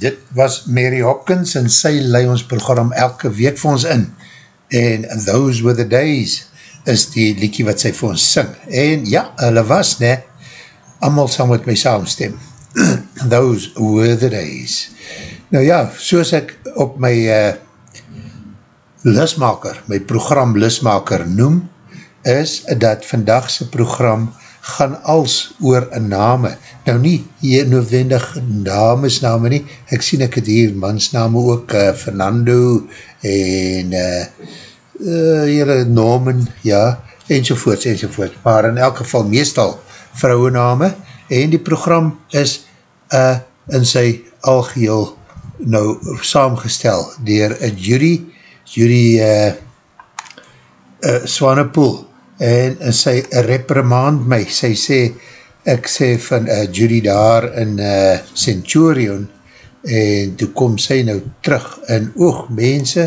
Dit was Mary Hopkins en sy lei ons program elke week vir ons in. En Those Were The Days is die liekie wat sy vir ons sing. En ja, hulle was ne, allemaal saam met my saamstem. Those Were The Days. Nou ja, soos ek op my uh, lusmaker, my program lusmaker noem, is dat vandagse program gaan als oor een name. Nou nie hier noodwendig namesname nie, ek sien ek het hier mansname ook, uh, Fernando en uh, uh, Norman, ja, enzovoorts, enzovoorts, maar in elk geval meestal vrouwename, en die program is uh, in sy algeheel nou saamgestel dier een jury, jury uh, uh, Swanepoel, en, en sy reprimand my, sy sê, ek sê van uh, Judy daar in uh, Centurion, en toe kom sy nou terug, en oog mense,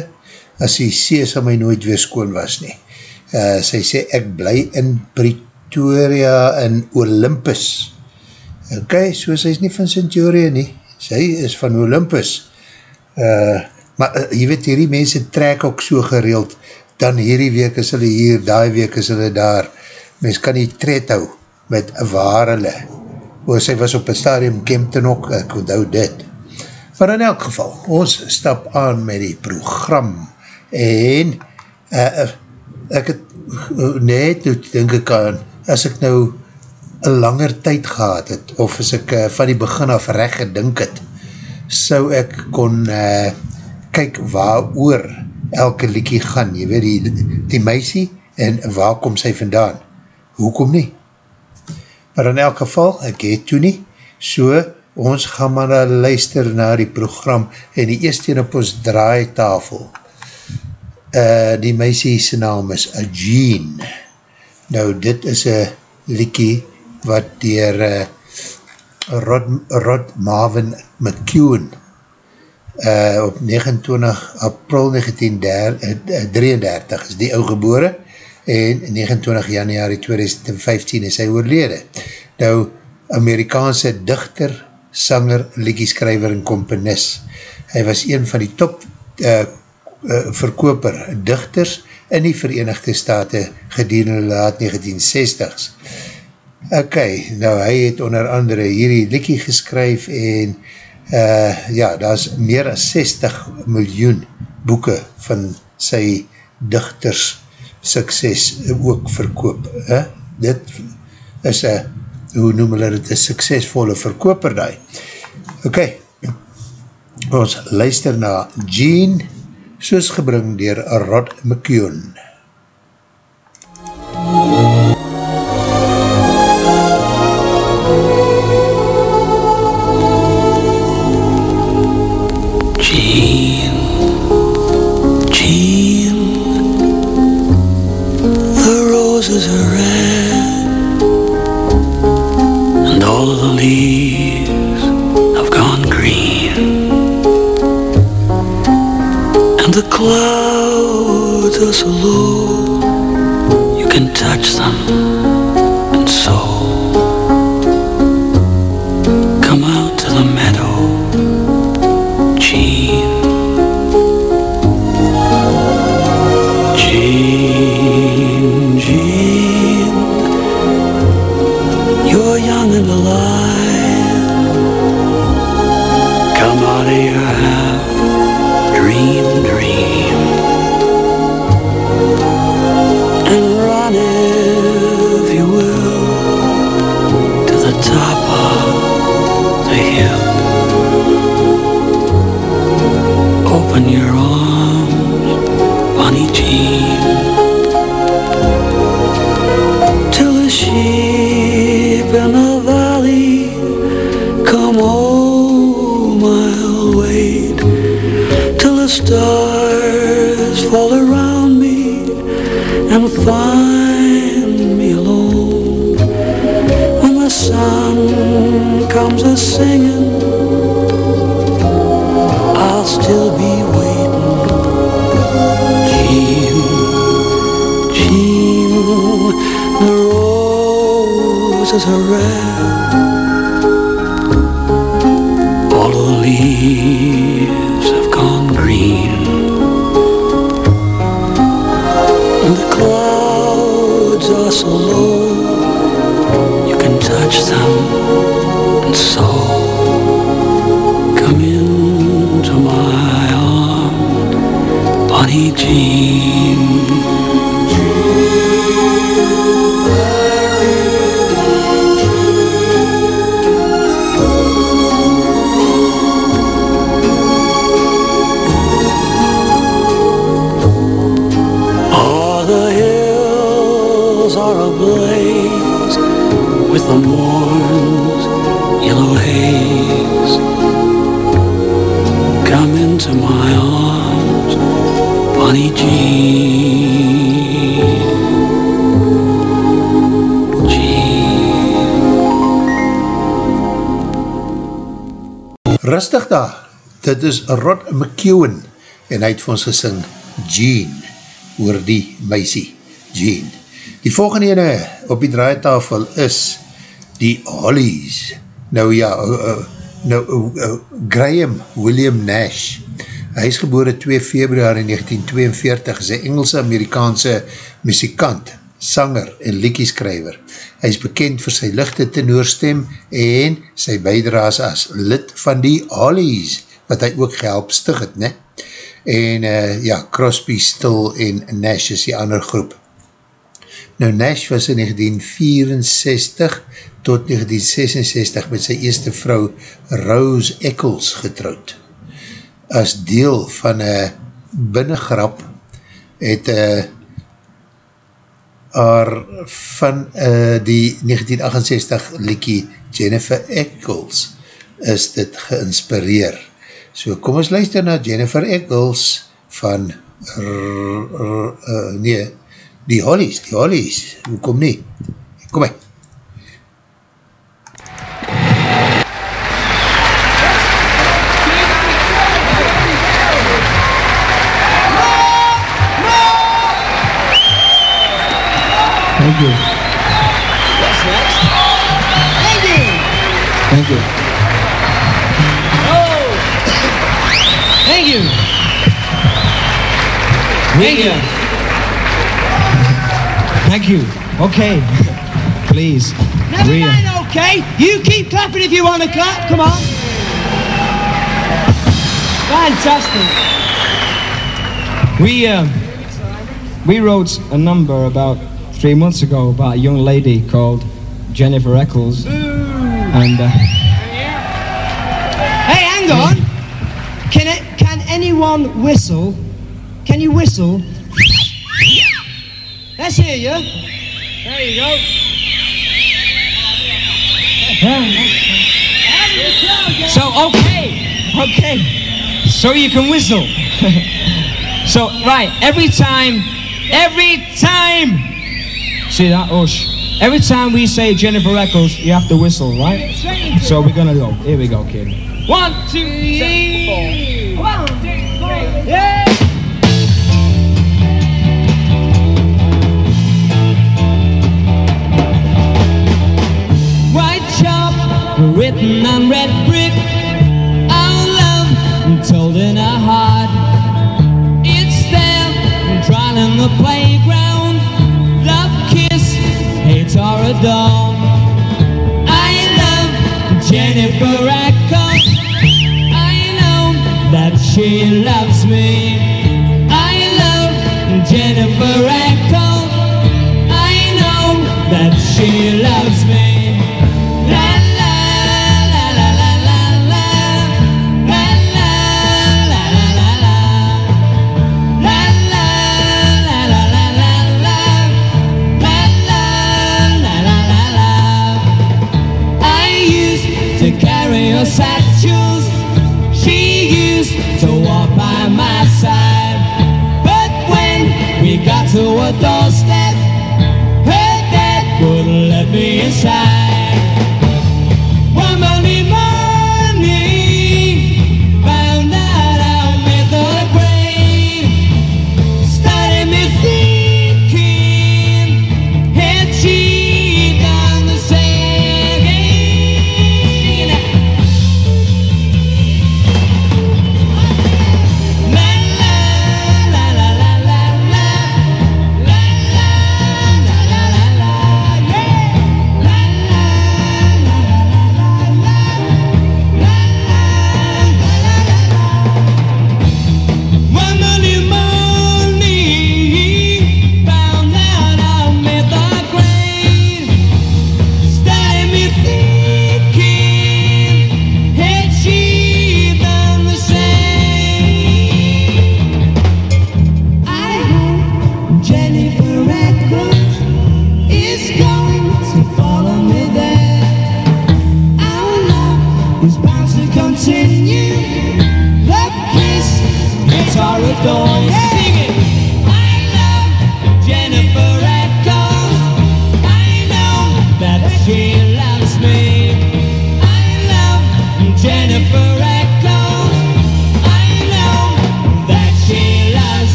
as die sees aan my nooit weer skoon was nie. Uh, sy sê, ek bly in Pretoria in Olympus. Ok, so sy is nie van Centurion nie, sy is van Olympus. Uh, maar uh, jy weet, hierdie mense trek ook so gereeld, dan hierdie week is hulle hier, daai week is hulle daar. Mens kan nie tred hou met waar hulle. O, sy was op een stadium Kempton ook, ek onthou dit. Maar in elk geval, ons stap aan met die program en uh, ek het net, nou denk ek aan, as ek nou een langer tyd gehad het, of as ek uh, van die begin af recht gedink het, sou ek kon uh, kyk waar oor elke liekie gaan, jy weet die, die meisie, en waar kom sy vandaan? Hoekom nie? Maar in elk geval, ek het toe nie, so, ons gaan maar luister na die program, en die eerste op ons draaitafel, uh, die meisie sy naam is Jean, nou dit is een liekie, wat dier uh, Rod, Rod Marvin McEwen, uh, op 29 april 1933 is die ou gebore en 29 januari 2015 is hy oorlede. Nou, Amerikaanse dichter, sanger, liedjeskrijver en komponis. Hy was een van die top uh, uh, verkoper dichters in die Verenigde Staten gedurende laat 1960s. Ok, nou hy het onder andere hierdie liedje geskryf en uh, ja, daar is meer as 60 miljoen boeken van sy dichters sukses ook verkoop. Eh? Dit is een, hoe noem hulle dit, een suksesvolle verkoper daai. Ok, ons luister na Jean, soos gebring dier Rod McKeown. MUZIEK clouds are so low You can touch them singing, I'll still be waiting. Jean, Jean, the roses are red. All the leaves have gone green. And the clouds are so low, you can touch them and so yellow haze. Come into my arms, Bonnie Jean. Jean. Rustig daar, dit is Rod McEwen en hy het vir ons gesing Jean, oor die meisie, Jean. Die volgende ene op die draaitafel is die Hollies. Nou ja, uh, uh, nou, uh, uh, Graham William Nash, hy is geboore 2 februari 1942, is een Engelse-Amerikaanse muzikant, sanger en liekieskrijver. Hy is bekend vir sy lichte tenoorstem en sy bijdraas as lid van die Hollies, wat hy ook gehelp stig het, ne? En uh, ja, Crosby, Still en Nash is die ander groep. Nou Nash was in 1964 tot 1966 met sy eerste vrou Rose Eccles getrouwd. As deel van een binnengrap het uh, haar van uh, die 1968 liekie Jennifer Eccles is dit geïnspireer. So kom ons luister na Jennifer Eccles van r, r, uh, nee, die Hollies, die Hollies, hoekom nie? Kom my. Thank you. What's next? Thank you. Thank you. Thank you. Thank you. Okay. Please. Never We- mind, okay? You keep clapping if you want to clap. Come on. Fantastic. We uh, we wrote a number about three months ago about a young lady called Jennifer Eccles, and uh, Hey, hang on. Can it, can anyone whistle? Can you whistle? Let's hear you. There you go. so okay, okay, so you can whistle. so right, every time, every time. See that, Ush? Every time we say Jennifer Eccles, you have to whistle, right? So we're gonna go. Here we go, kid. One, two, three, four. One, two, three. Yeah. White chalk written on red brick. Our love told in our heart. It's there, in the or. I love Jennifer Eccles. I know that she loves me. I love Jennifer Eccles. I know that she loves me.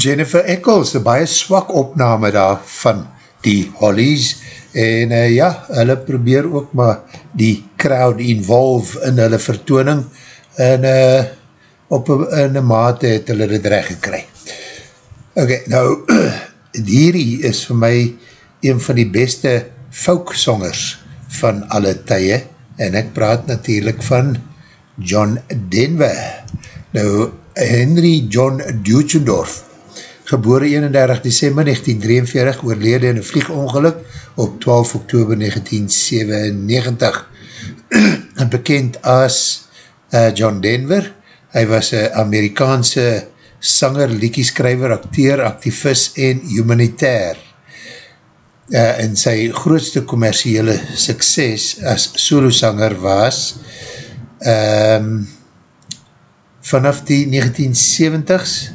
Jennifer Eccles, een baie swak opname daar van die Hollies, en uh, ja, hulle probeer ook maar die crowd involve in hulle vertooning, en uh, op een, mate het hulle dit recht gekry. Ok, nou, hierdie is vir my een van die beste folksongers van alle tye, en ek praat natuurlijk van John Denver. Nou, Henry John Duchendorf, gebore 31 december 1943, oorlede in een vliegongeluk op 12 oktober 1997. en bekend as uh, John Denver, hy was een Amerikaanse sanger, liekieskrijver, acteur, activist en humanitair. Uh, en sy grootste commerciële sukses as solosanger was um, vanaf die 1970s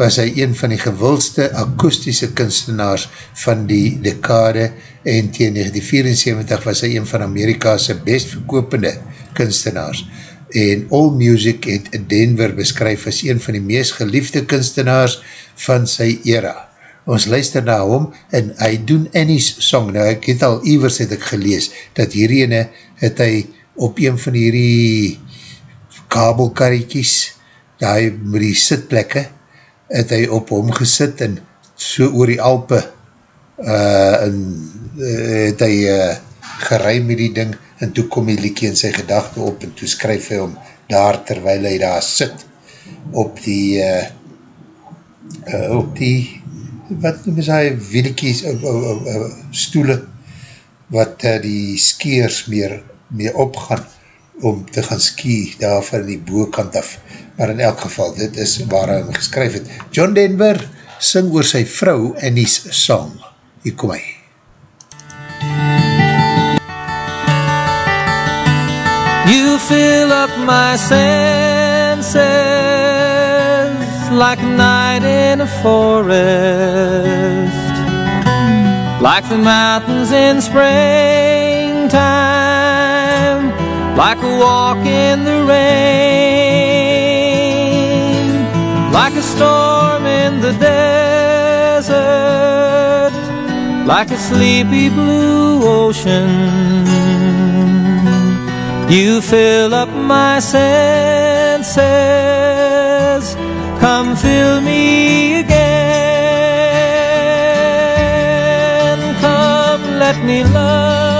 was hy een van die gewildste akoestiese kunstenaars van die dekade en tegen 1974 was hy een van Amerika's best verkopende kunstenaars. En All Music het Denver beskryf as een van die meest geliefde kunstenaars van sy era. Ons luister na hom en hy doen Annie's song. Nou ek het al ewers het ek gelees dat hierdie het hy op een van hierdie kabelkarretjies, die met die sitplekke, het hy op hom gesit en so oor die Alpe uh, en, uh, het hy uh, geruim met die ding en toe kom die liekie in sy gedachte op en toe skryf hy om daar terwijl hy daar sit op die uh, uh, op die wat noem is hy wieliekies uh, uh, uh, stoele wat uh, die skiers meer, meer opgaan om te gaan ski daar van die boekant af maar in elk geval, dit is waar hy geskryf het. John Denver sing oor sy vrou en die song. Hier kom hy. You fill up my senses like a night in a forest, like the mountains in springtime, like a walk in the rain, like a storm in the desert, like a sleepy blue ocean. You fill up my senses, come fill me again. Come, let me love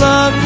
love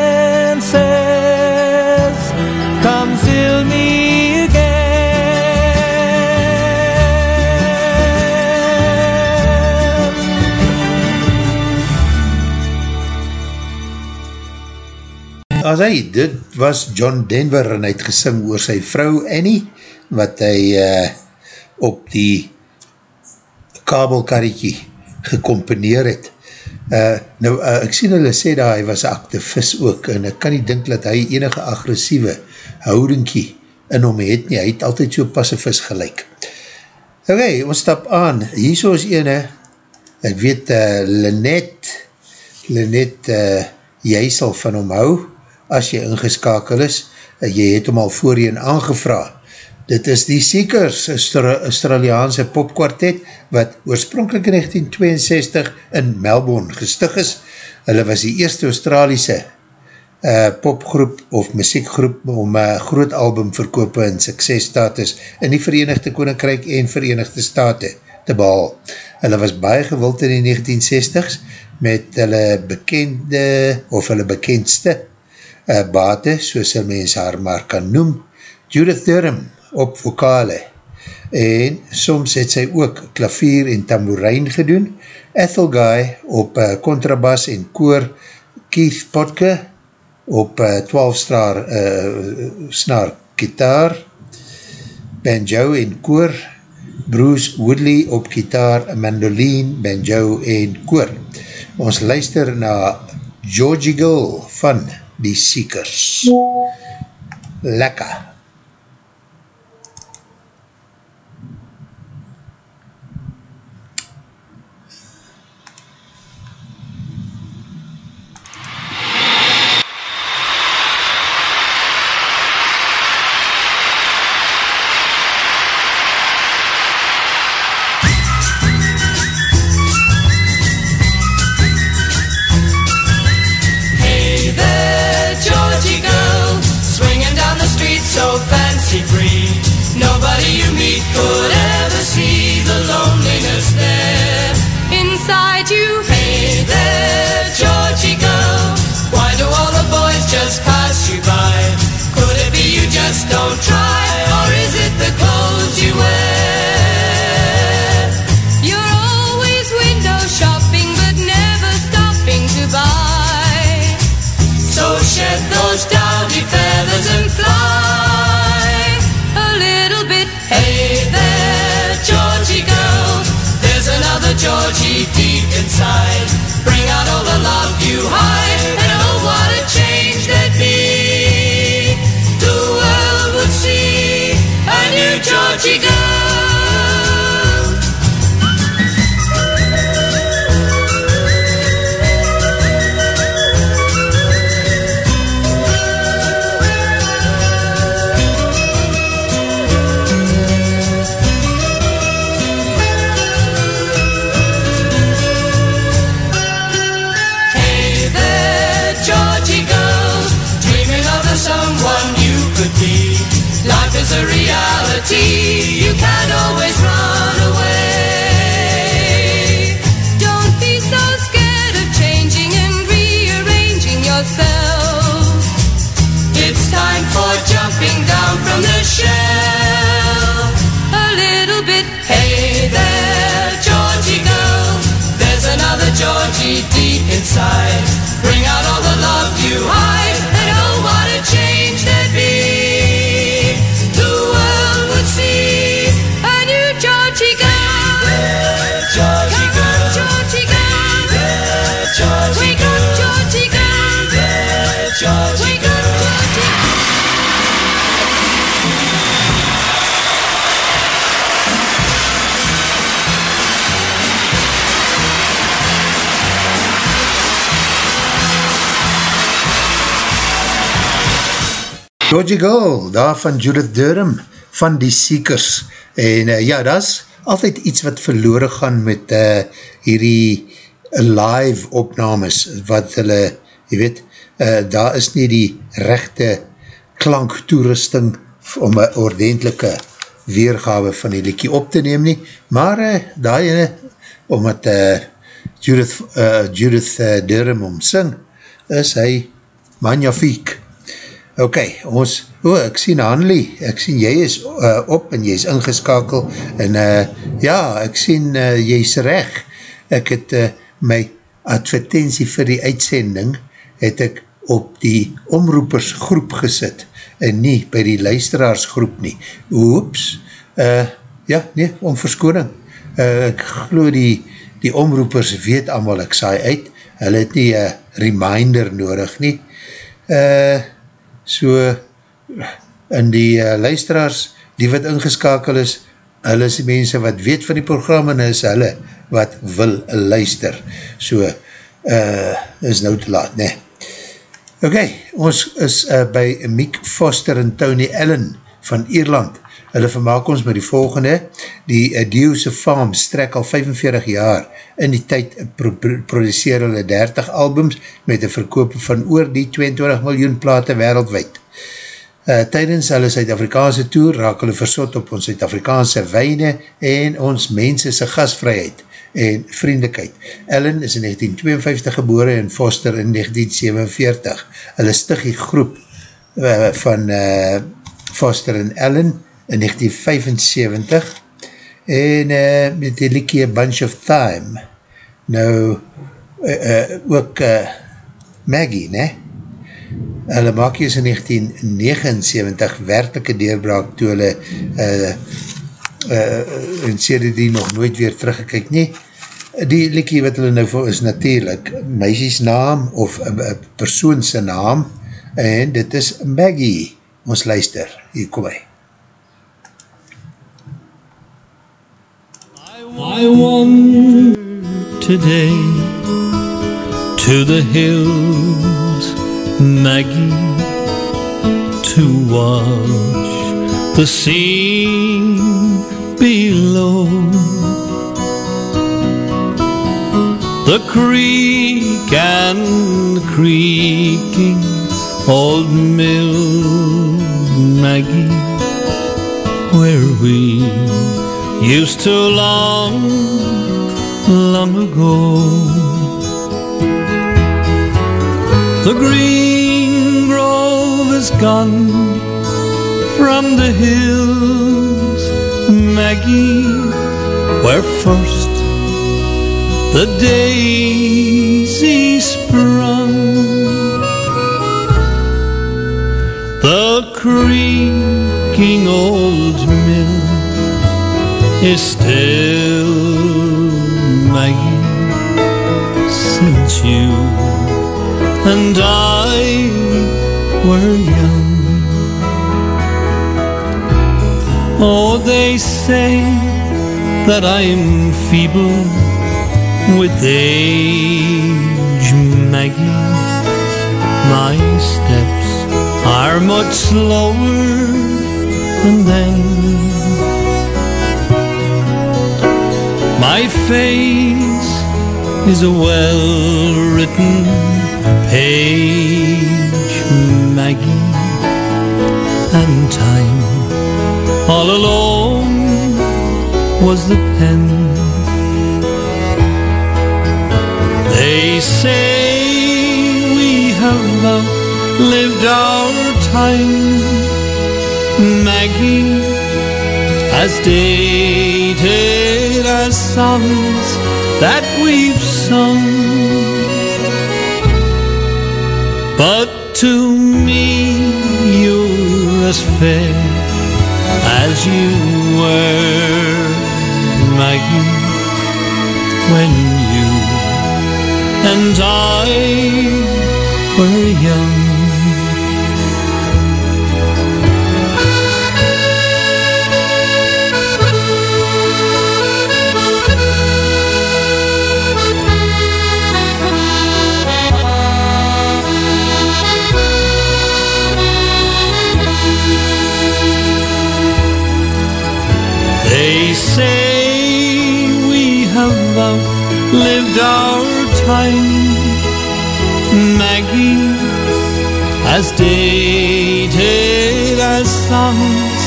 As hy, dit was John Denver en hy het gesing oor sy vrou Annie, wat hy uh, op die kabelkarretjie gecomponeer het. Uh, nou, uh, ek sien hulle sê dat hy was activist ook, en ek kan nie dink dat hy enige agressieve houdingkie in hom het nie, hy het altyd so pacifist gelijk. Ok, ons stap aan, hier so is ene, ek weet, uh, Lynette, Lynette, uh, jy sal van hom hou, as jy ingeskakel is, uh, jy het hom al voorheen aangevra. Dit is die Seekers, Austra Australiaanse popkwartet, wat oorspronkelijk in 1962 in Melbourne gestig is. Hulle was die eerste Australiese uh, popgroep of muziekgroep om uh, groot album verkoop en suksesstatus in die Verenigde Koninkrijk en Verenigde Staten te behal. Hulle was baie gewild in die 1960s met hulle bekende of hulle bekendste uh, bate, soos hulle mens haar maar kan noem, Judith Durham op vokale en soms het sy ook klavier en tamboerijn gedoen, Ethel Guy op uh, contrabas en koor, Keith Potke op uh, 12 straar uh, snaar gitaar, banjo en koor, Bruce Woodley op gitaar, mandoline, banjo en koor. Ons luister na Georgie Gill van die Seekers. Lekker. You can't always run away. Don't be so scared of changing and rearranging yourself. It's time for jumping down from the shelf. A little bit Hey there, Georgie girl. There's another Georgie deep inside. Bring out all the love you hide. Georgie Girl, daar van Judith Durham, van die Seekers. En uh, ja, dat is altyd iets wat verloren gaan met uh, hierdie live opnames, wat hulle, jy weet, uh, daar is nie die rechte klanktoerusting om een ordentelike weergawe van die liekie op te neem nie, maar uh, daar ene, omdat uh, Judith, uh, Judith uh, Durham omsing, is hy magnifiek. Ok, ons, o, ek sien Hanlie, ek sien jy is uh, op en jy is ingeskakel en uh, ja, ek sien uh, jy is reg. Ek het uh, my advertentie vir die uitsending het ek op die omroepersgroep gesit en nie by die luisteraarsgroep nie. Oeps, uh, ja, nee, om verskoning. Uh, ek glo die, die omroepers weet allemaal ek saai uit, hulle het nie een reminder nodig nie. Uh, so in die uh, luisteraars, die wat ingeskakel is, hulle is die mense wat weet van die program en is hulle wat wil luister. So, uh, is nou te laat, ne. Ok, ons is uh, by Miek Foster en Tony Allen van Ierland. Hulle vermaak ons met die volgende. Die Dio'se farm strek al 45 jaar. In die tyd pro pro produceer hulle 30 albums met een verkoop van oor die 22 miljoen plate wereldwijd. Uh, tydens hulle Suid-Afrikaanse toer raak hulle versot op ons Suid-Afrikaanse weine en ons mense sy gasvrijheid en vriendelijkheid. Ellen is in 1952 gebore en Foster in 1947. Hulle stig die groep uh, van uh, Foster en Ellen in 1975 en uh, met die liekie Bunch of Time. Nou, uh, uh, ook uh, Maggie, ne? Hulle maak jy in 1979 werkelike deurbraak toe hulle uh, uh, sê die nog nooit weer teruggekyk nie. Die liekie wat hulle nou vir is natuurlijk meisies naam of persoonse naam en dit is Maggie. Ons luister, hier kom hy. I want today to the hills, Maggie, to watch the scene below. The creek and the creaking old mill, Maggie, where we used to long, long ago. The green grove is gone from the hills, Maggie, where first the daisy sprung. The creaking old is still Maggie since you and I were young. Oh, they say that I'm feeble with age, Maggie. My steps are much slower than then. My face is a well written page, Maggie. and time. All alone was the pen. They say we have outlived our time. Maggie, as dated as songs that we've sung. But to me, you're as fair as you were, Maggie, when you and I were young. Outlived our time, Maggie, as dated as songs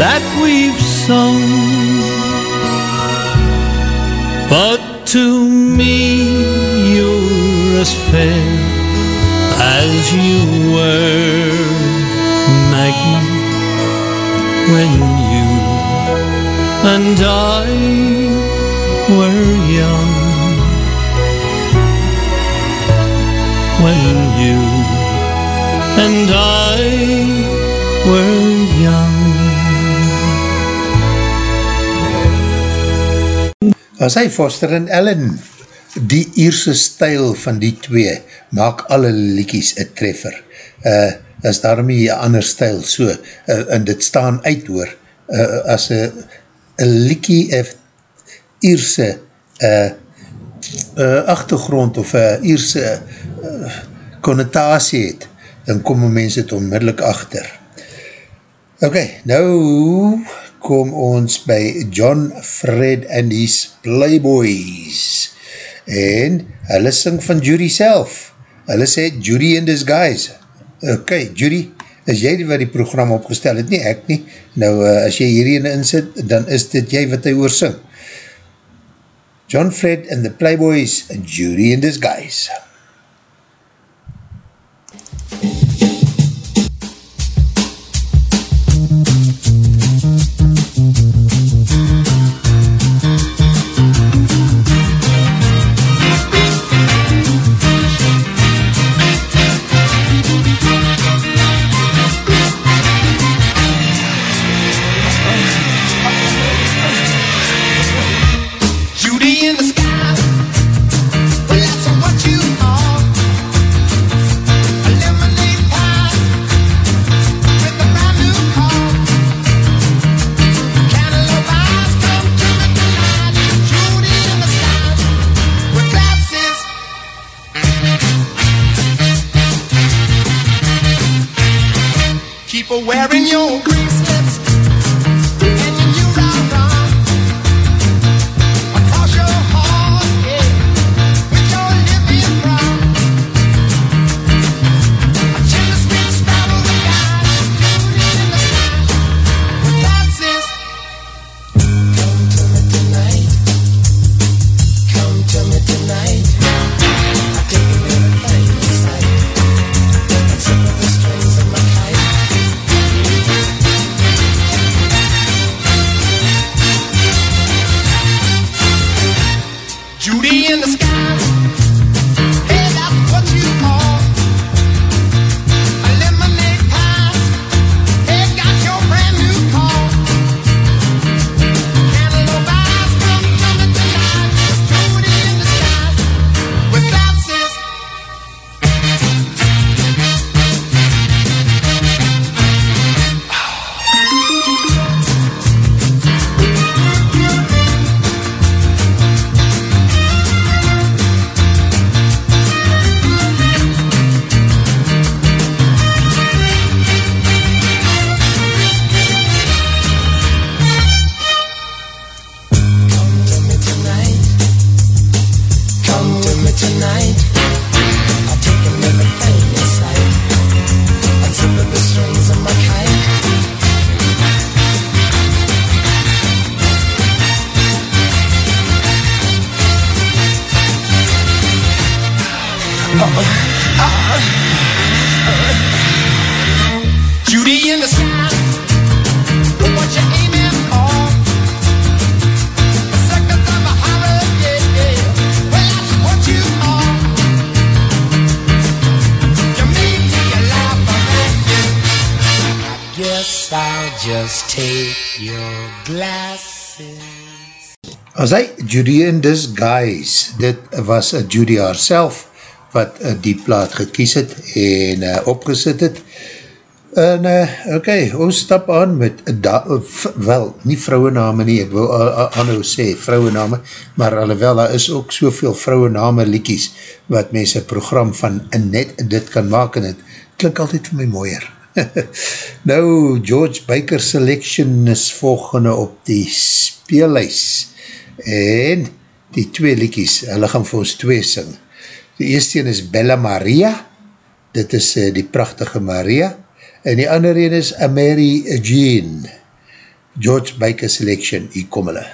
that we've sung. But to me, you're as fair as you were, Maggie, when you and I were young when you and I were young. As hy Foster en Ellen, die Ierse stijl van die twee, maak alle liekies een treffer. Uh, as daarmee een ander stijl so, uh, en dit staan uit hoor, uh, as een liekie een Ierse uh, uh, achtergrond of een Ierse uh, connotatie het, dan kom mense het onmiddellik achter. Ok, nou kom ons by John Fred and his Playboys. En hulle sing van Judy self. Hulle sê Judy in disguise. Ok, Judy, is jy wat die program opgestel het? Nie, ek nie. Nou, uh, as jy hierin insit, dan is dit jy wat hy oor sing. John Fred and the Playboys, Judy in disguise. Judy in A Judy in Disguise, dit was Judy herself, wat uh, die plaat gekies het en uh, opgesit het. En uh, ok, ons stap aan met, da, f, wel, nie vrouwename nie, ek wil anhou sê vrouwename, maar alhoewel daar is ook soveel vrouwename liekies wat mense program van net dit kan maak en het klink altyd vir my mooier. nou, George Baker Selection is volgende op die speelhuis en die twee liekies, hulle gaan vir ons twee sing. Die eerste een is Bella Maria, dit is uh, die prachtige Maria, en die ander een is A Mary Jean, George Baker Selection, hier kom hulle.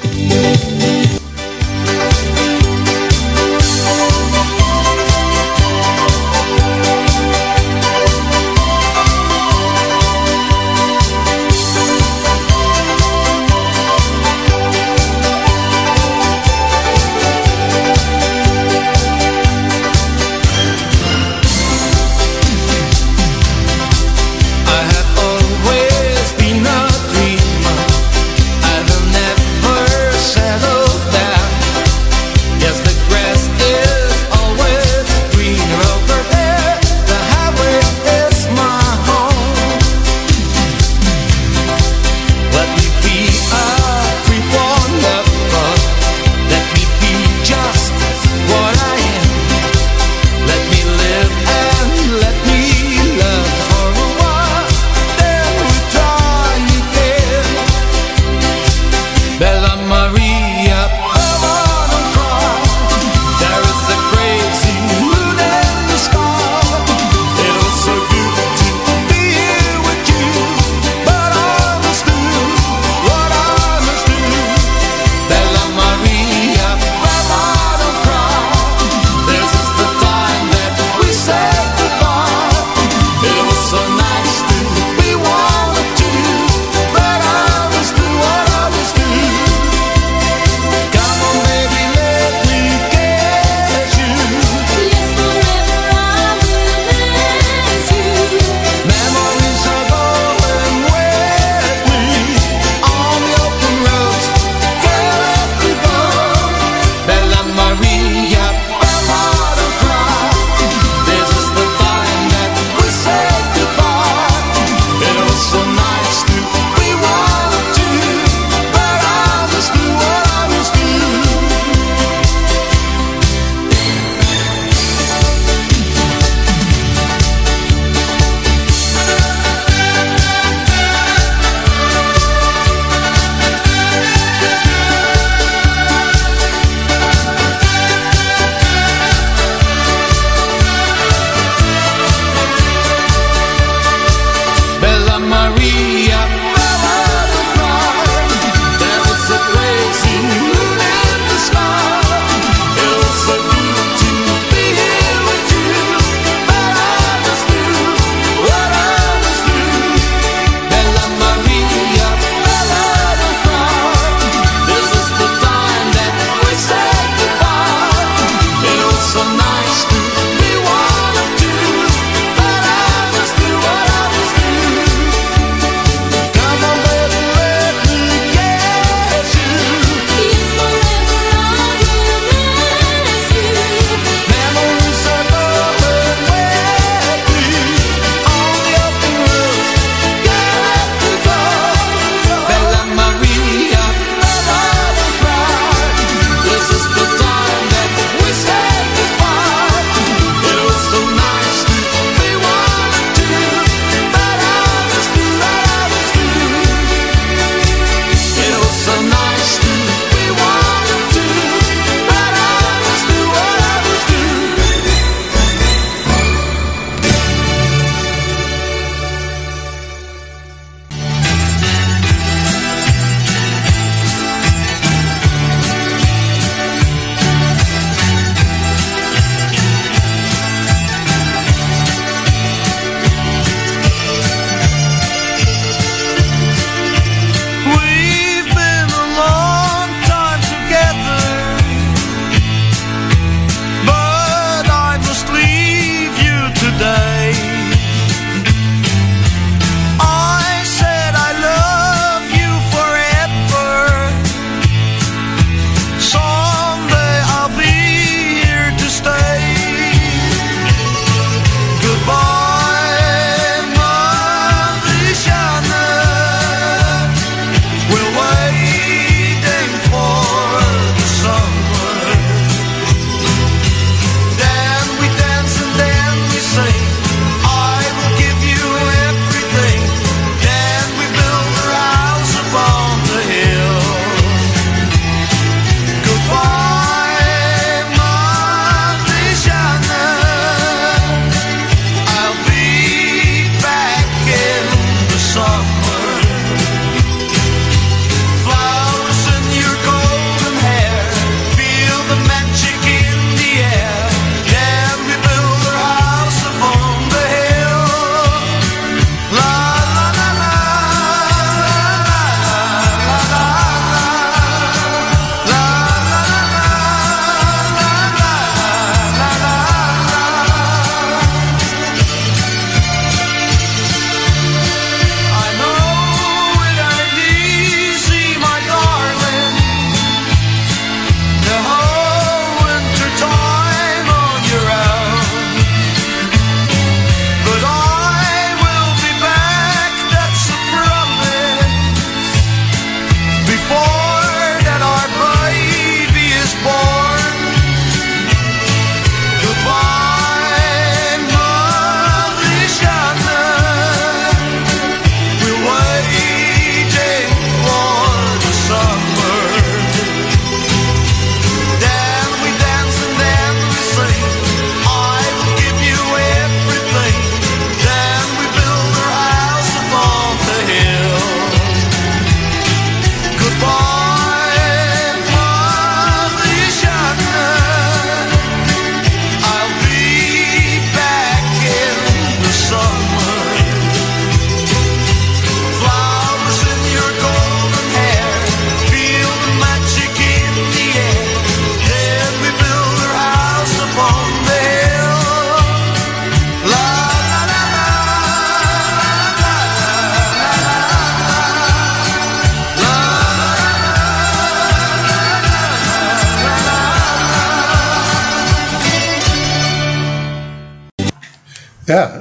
I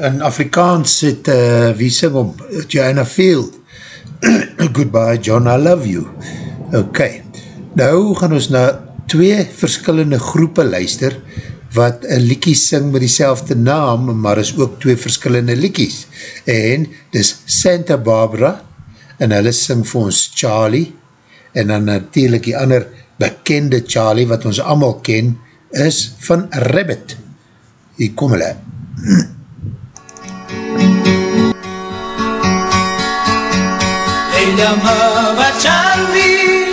in Afrikaans het, uh, wie sing om, Joanna Field, Goodbye John, I love you. Ok, nou gaan ons na twee verskillende groepe luister, wat een liekie sing met die naam, maar is ook twee verskillende liekies. En, dis Santa Barbara, en hulle sing vir ons Charlie, en dan natuurlijk die ander bekende Charlie, wat ons allemaal ken, is van Rabbit. Hier kom hulle. Llamaba Charlie,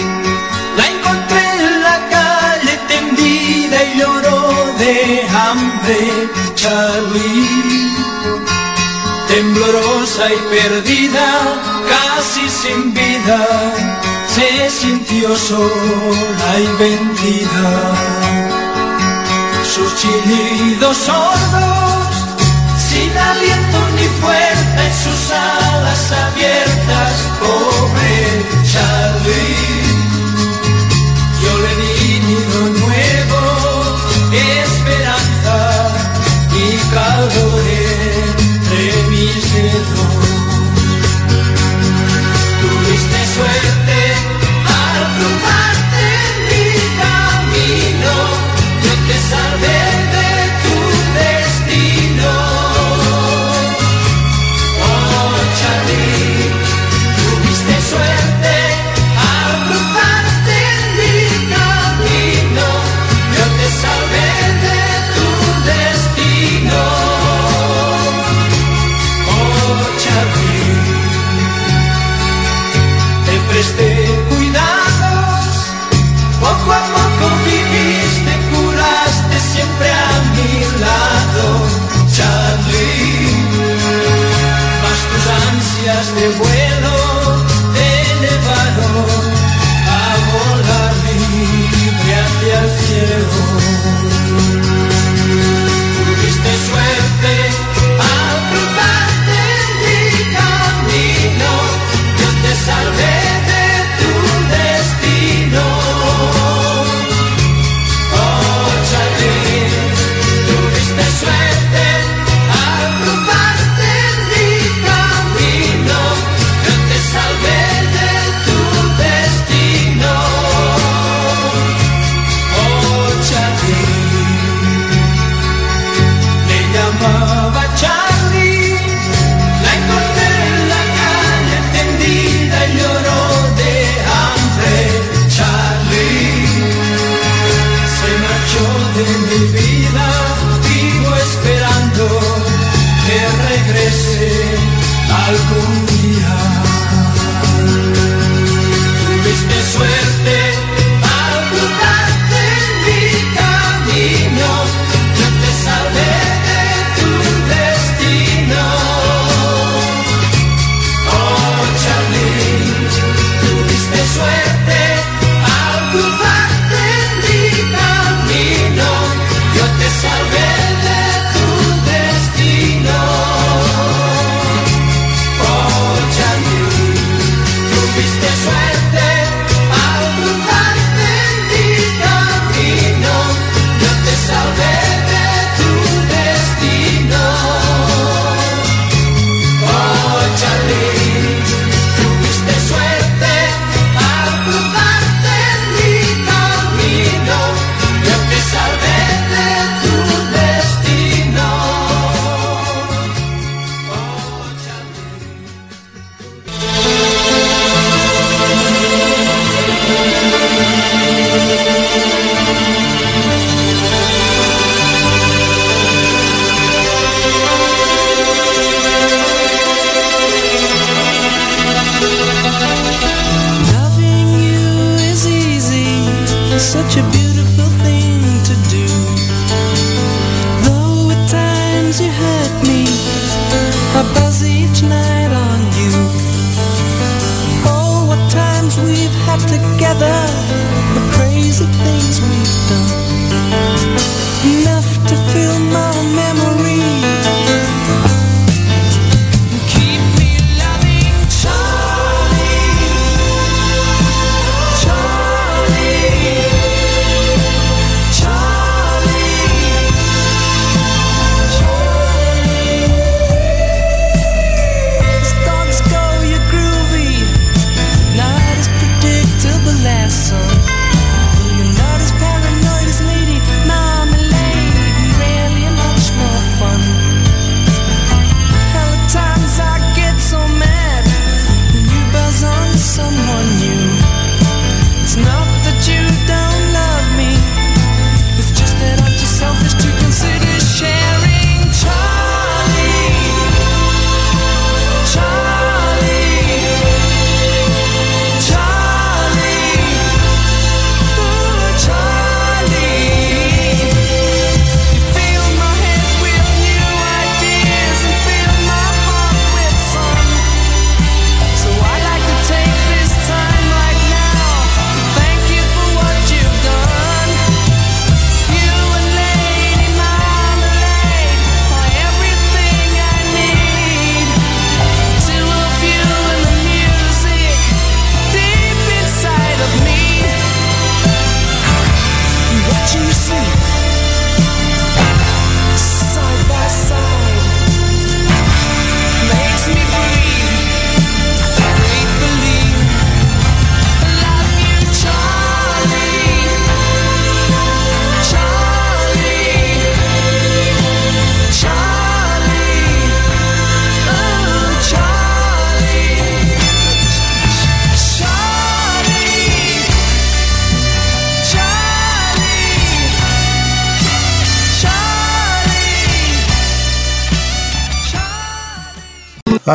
la encontré en la calle tendida y lloró de hambre. Charlie, temblorosa y perdida, casi sin vida, se sintió sola y vendida. Sus chillidos sordos, aliento ni fuerza en sus alas abiertas, pobre Charlie. Yo le di nido nuevo, esperanza y calor entre mis dedos. Tuviste suerte al cruzarte en mi camino, yo te salvé ansias de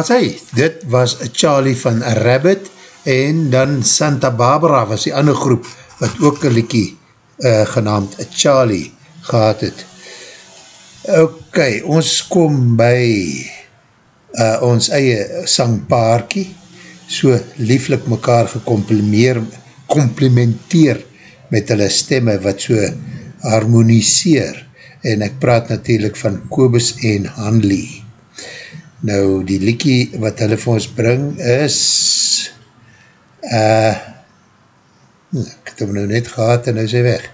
Wat hy, dit was Charlie van Rabbit en dan Santa Barbara was die ander groep wat ook een liekie uh, genaamd Charlie gehad het. Ok, ons kom by uh, ons eie sangpaarkie, so lieflik mekaar gecomplimenteer met hulle stemme wat so harmoniseer en ek praat natuurlijk van Kobus en Hanley. Nou, die liekie wat hulle vir ons bring is uh, ek het hom nou net gehad en nou is hy weg.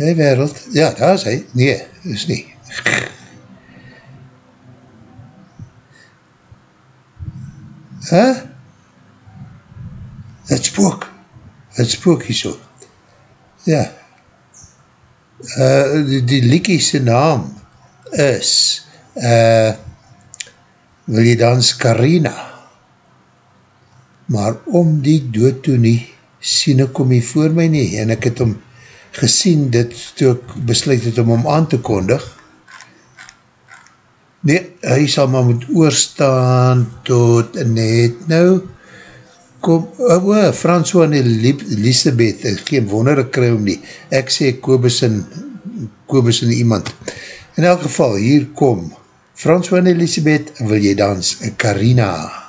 Hey wereld, ja, daar is hy. Nee, is nie. Huh? Het spook. Het spook hier so. Ja. Uh, die, die liekie sy naam is uh, wil jy dans Carina maar om die dood toe nie sien ek om hier voor my nie en ek het hom gesien dit toe ek besluit het om hom aan te kondig. Nee, hy sal maar moet oorstaan tot net nou. Kom, oh, oh, François en Elisabeth ek geen wonder ek kry hom nie. Ek sê Kobus en Kobus en iemand In elk geval, hier kom François en Elisabeth, wil jy dans Carina? Studenten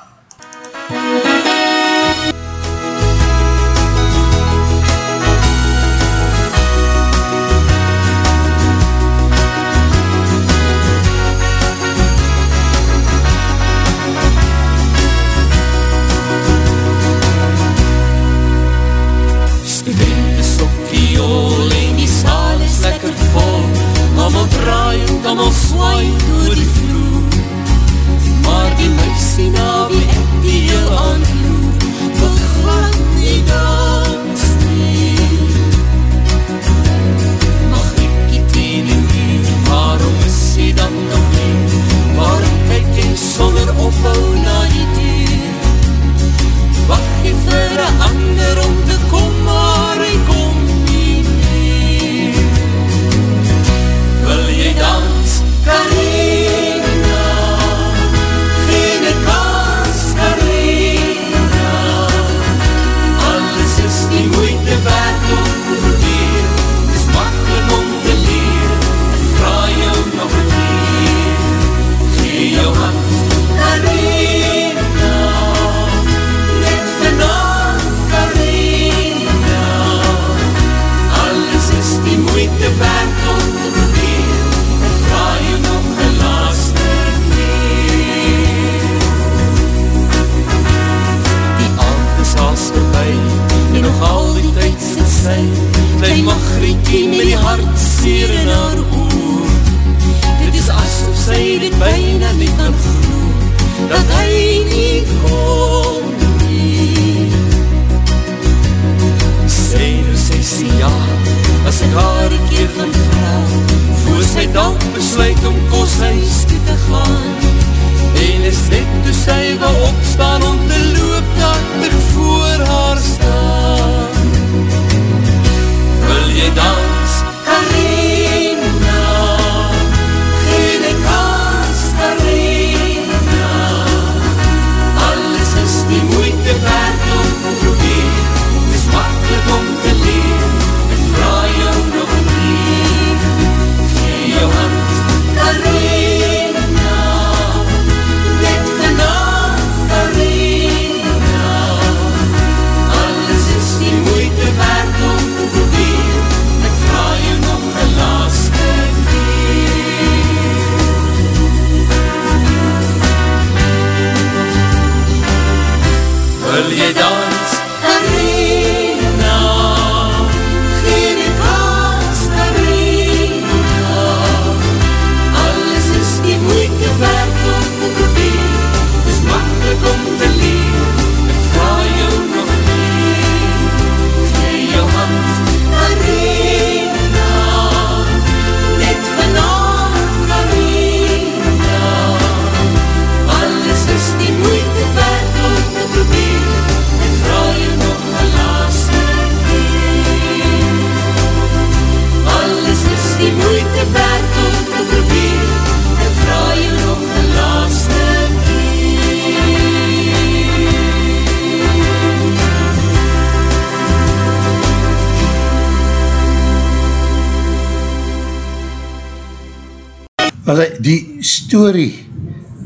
story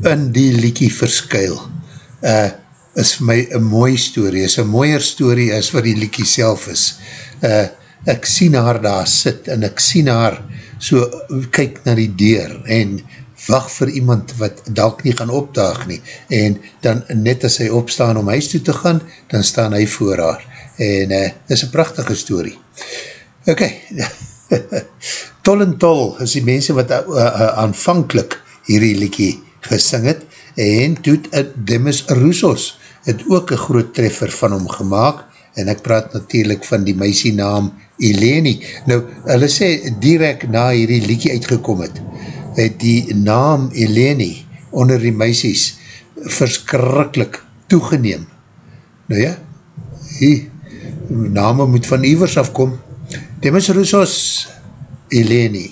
in die liekie verskuil uh, is vir my een mooi story, is een mooier story as wat die liekie self is. Uh, ek sien haar daar sit en ek sien haar so kyk na die deur en wacht vir iemand wat dalk nie gaan opdaag nie en dan net as hy opstaan om huis toe te gaan, dan staan hy voor haar en uh, is een prachtige story. Ok, Tol en Tol is die mense wat uh, uh, aanvankelijk hierdie liekie gesing het en toet het Demis Roussos het ook een groot treffer van hom gemaakt en ek praat natuurlijk van die meisie naam Eleni. Nou, hulle sê direct na hierdie liekie uitgekom het, het die naam Eleni onder die meisies verskrikkelijk toegeneem. Nou ja, die name moet van Ivers afkom. Demis Roussos, Eleni.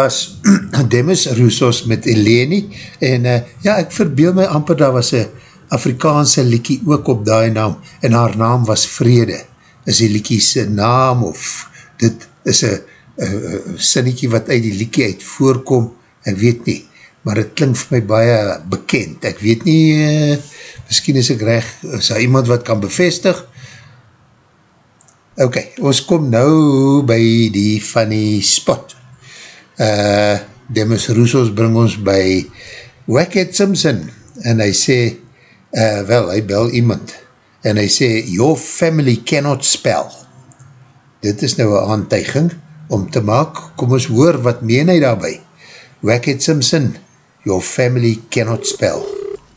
Was Demis Roussos met Eleni en uh, ja, ek verbeel my amper daar was een Afrikaanse liekie ook op die naam en haar naam was Vrede is die liekie sy naam of dit is een uh, sinnetjie wat uit die liekie uit voorkom ek weet nie, maar het klink vir my baie bekend. Ek weet nie, uh, miskien is ek recht, is daar iemand wat kan bevestig? Ok, ons kom nou by die die spot. Uh, Demis Roussos bring ons by Wackhead Simpson en hy sê, uh, wel, hy bel iemand en hy sê, your family cannot spell. Dit is nou een aantuiging om te maak, kom ons hoor wat meen hy daarby. Wackhead Simpson, your family cannot spell.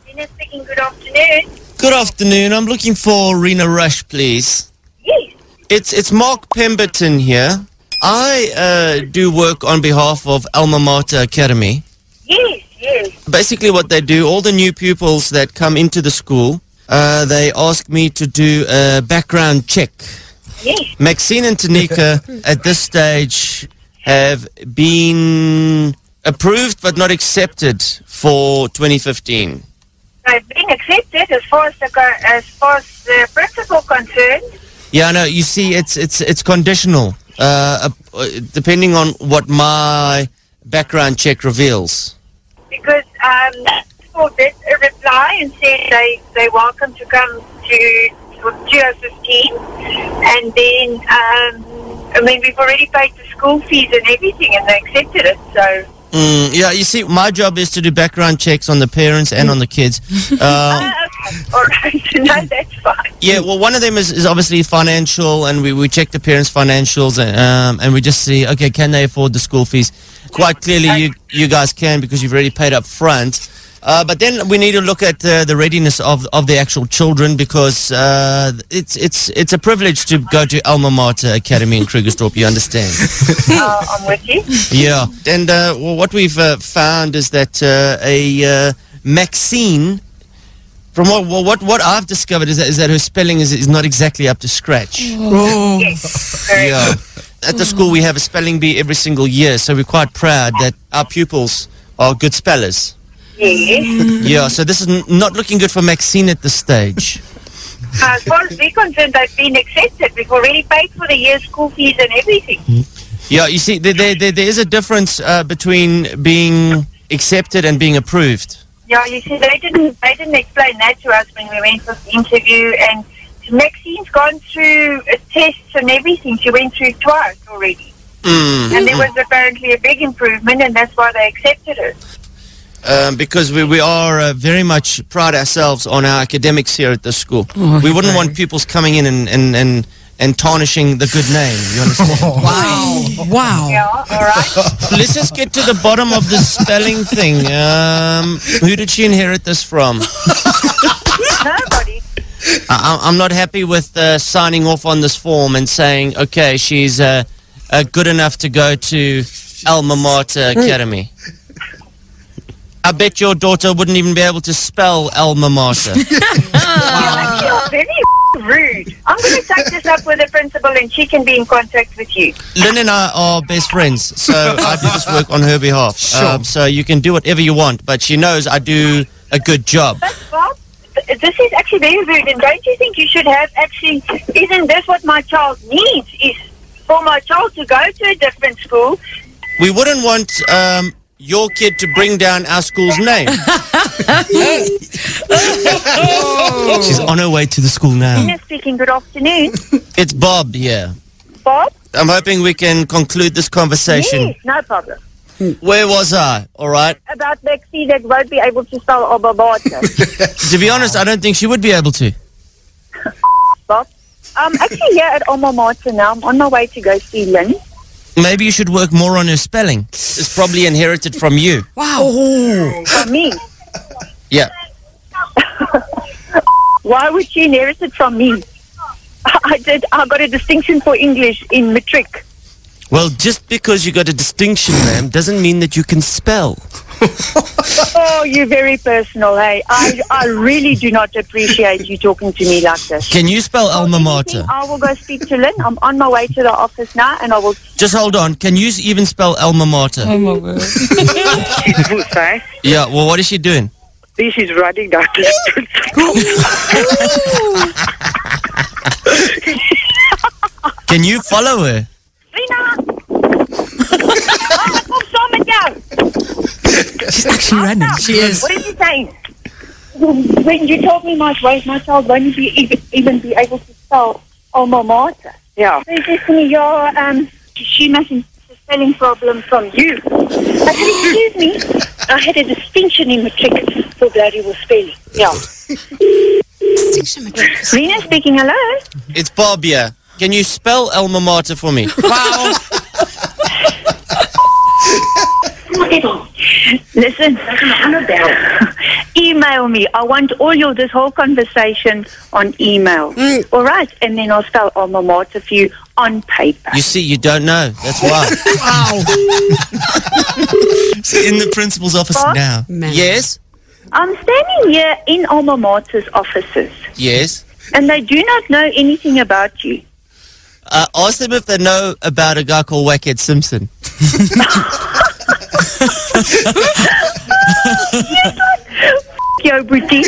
Tina speaking, good afternoon. Good afternoon. I'm looking for Rena Rush, please. Yes. It's it's Mark Pemberton here. I uh, do work on behalf of Alma Mater Academy. Yes, yes. Basically, what they do, all the new pupils that come into the school, uh, they ask me to do a background check. Yes. Maxine and Tanika, at this stage, have been approved but not accepted for 2015. I've been accepted as far as the, as far as the principal concerned. Yeah, no. You see, it's it's it's conditional, uh, uh, depending on what my background check reveals. because um, people did a reply and said they they welcome to come to 2015, and then um, I mean we've already paid the school fees and everything, and they accepted it. So Mm, yeah, you see, my job is to do background checks on the parents and on the kids. Uh, uh, all right, no, that's fine. yeah, well, one of them is, is obviously financial, and we, we check the parents' financials, and, um, and we just see, okay, can they afford the school fees? Quite clearly, you you guys can because you've already paid up front. Uh, but then we need to look at uh, the readiness of, of the actual children because uh, it's it's it's a privilege to go to Alma Mater Academy in Krugersdorp. You understand? uh, I'm with you. Yeah, and uh, well, what we've uh, found is that uh, a uh, Maxine, from what, well, what what I've discovered is that, is that her spelling is, is not exactly up to scratch. Yes, Yeah, at the school we have a spelling bee every single year, so we're quite proud that our pupils are good spellers. Yes. Yeah, so this is n- not looking good for Maxine at this stage. As far as we're concerned, they've been accepted. We've already paid for the year's school fees and everything. Yeah, you see, there, there, there there is a difference uh, between being accepted and being approved. Yeah, you see, they didn't they didn't explain that to us when we went for the interview. And Maxine's gone through tests and everything. She went through twice already, Mm. and there was apparently a big improvement, and that's why they accepted her. um, because we, we are uh, very much proud ourselves on our academics here at the school. Oh, we wouldn't okay. want pupils coming in and, and, and, and tarnishing the good name. You understand? Wow. Wow. Yeah, all right. Let's just get to the bottom of the spelling thing. Um, who did she inherit this from? Nobody. I, I'm not happy with uh, signing off on this form and saying, okay, she's uh, uh, good enough to go to Alma Mater Academy. I bet your daughter wouldn't even be able to spell Alma Mater. Yeah, you're very rude. I'm going to take this up with the principal, and she can be in contact with you. Lynn and I are best friends, so I do this work on her behalf. Um, so you can do whatever you want, but she knows I do a good job. But Bob, this is actually very rude, and don't you think you should have actually? Isn't this what my child needs? Is for my child to go to a different school? We wouldn't want um, your kid to bring down our school's name. She's on her way to the school now. Tina speaking. Good afternoon, It's Bob Yeah. Bob. I'm hoping we can conclude this conversation. Yes, no problem. Where was I? All right. About Lexi that won't be able to spell Obabata. To be honest, I don't think she would be able to. Bob. I'm actually here at Alma Mater now. I'm on my way to go see Lynn. Maybe you should work more on her spelling. It's probably inherited from you. Wow. Oh. From me. Yeah. Why would she inherit it from me? I did. I got a distinction for English in matric. Well, just because you got a distinction, ma'am, doesn't mean that you can spell. Oh, you're very personal, hey. I, I really do not appreciate you talking to me like this. Can you spell alma mater? I will go speak to Lynn. I'm on my way to the office now, and I will. Just hold on. Can you even spell alma mater? Oh my word. She's good, right? Yeah. Well, what is she doing? This is running down to the Can you follow her? Rina! Kom saam met jou. She's actually running. She is. What are you saying? When you told me my wife, my child won't be even, even be able to spell alma mater. Yeah. So he says to me, yeah, um, she must have a spelling problem from you. I said, excuse me, I had a distinction in matric for bloody well spelling. Yeah. Distinction matric. Rena speaking, hello? It's Bob here. Can you spell alma mater for me? Wow. Listen, email me. I want all your this whole conversation on email. All right, and then I'll spell alma mater for you on paper. You see, you don't know. That's why. Wow. See, in the principal's office Bob? now. Man. Yes? I'm standing here in alma mater's offices, Yes. and they do not know anything about you. Uh, ask them if they know about a guy called Wackhead Simpson. Jou boetie.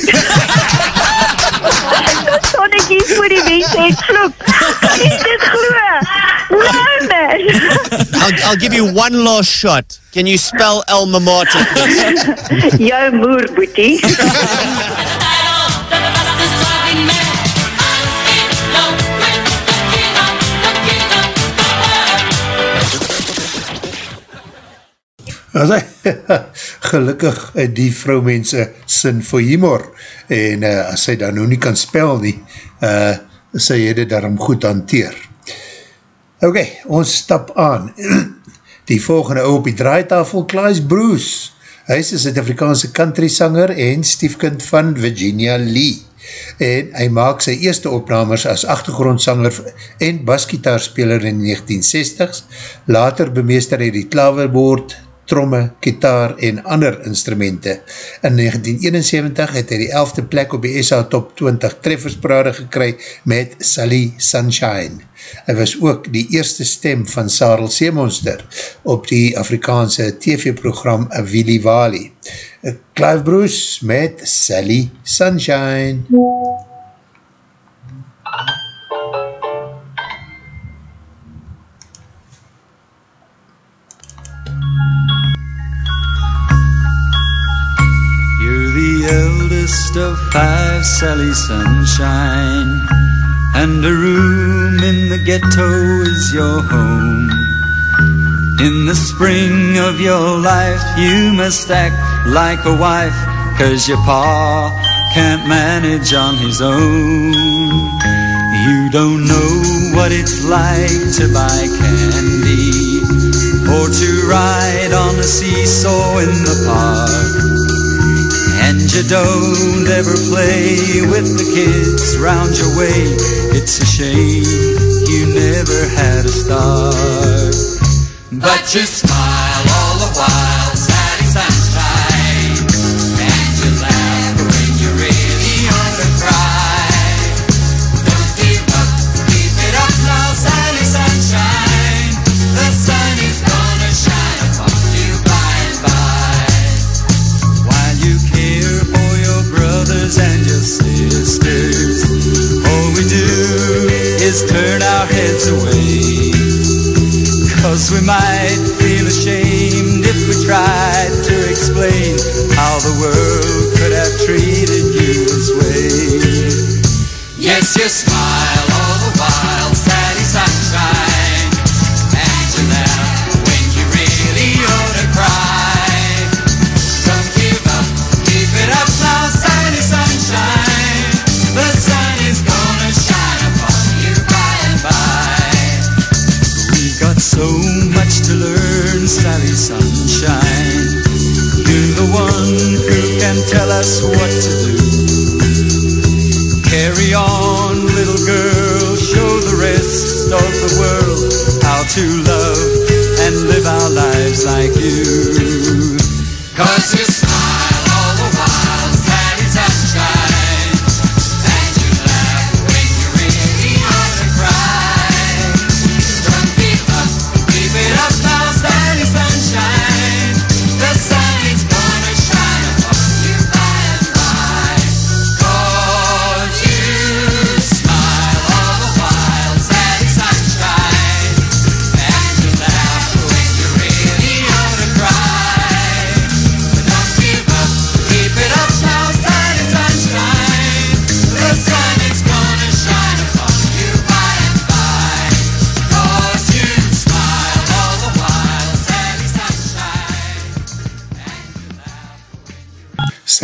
Dis sonnetjies voor die mense het vloek. Kan jy dit glo? No man. I'll, I'll give you one last shot. Can you spell alma mater, please? Jou moer boetie. As hy, gelukkig het die vrouwmense sin vir humor en uh, as sy dan nou nie kan spel nie, uh, sy het dit daarom goed hanteer. Ok, ons stap aan. Die volgende ou op die draaitafel, Klaas Bruce. Hy is een Zuid-Afrikaanse country sanger en stiefkind van Virginia Lee. En hy maak sy eerste opnames as achtergrondsanger en basgitaarspeler in die 1960s. Later bemeester hy die klaverboord, tromme, kitaar en ander instrumente. In 1971 het hy die 11de plek op die SA Top 20 treffersparade gekry met Sally Sunshine. Hy was ook die eerste stem van Sarel Seemonster op die Afrikaanse TV-program Willy Wally. Clive Bruce met Sally Sunshine. You're eldest of five, Sally Sunshine. And a room in the ghetto is your home. In the spring of your life, you must act like a wife, cause your pa can't manage on his own. You don't know what it's like to buy candy or to ride on a seesaw in the park. And you don't ever play with the kids round your way. It's a shame you never had a start. But you smile smile all the while, Sunshine. When you really ought to cry. Don't give up, keep it up now, Sunshine. The sun is gonna shine upon you by and by. We've got so much to learn, Sally Sunshine. You're the one who can tell us what to do. Carry on, little girl, show the rest of the world how to love and live our lives like you.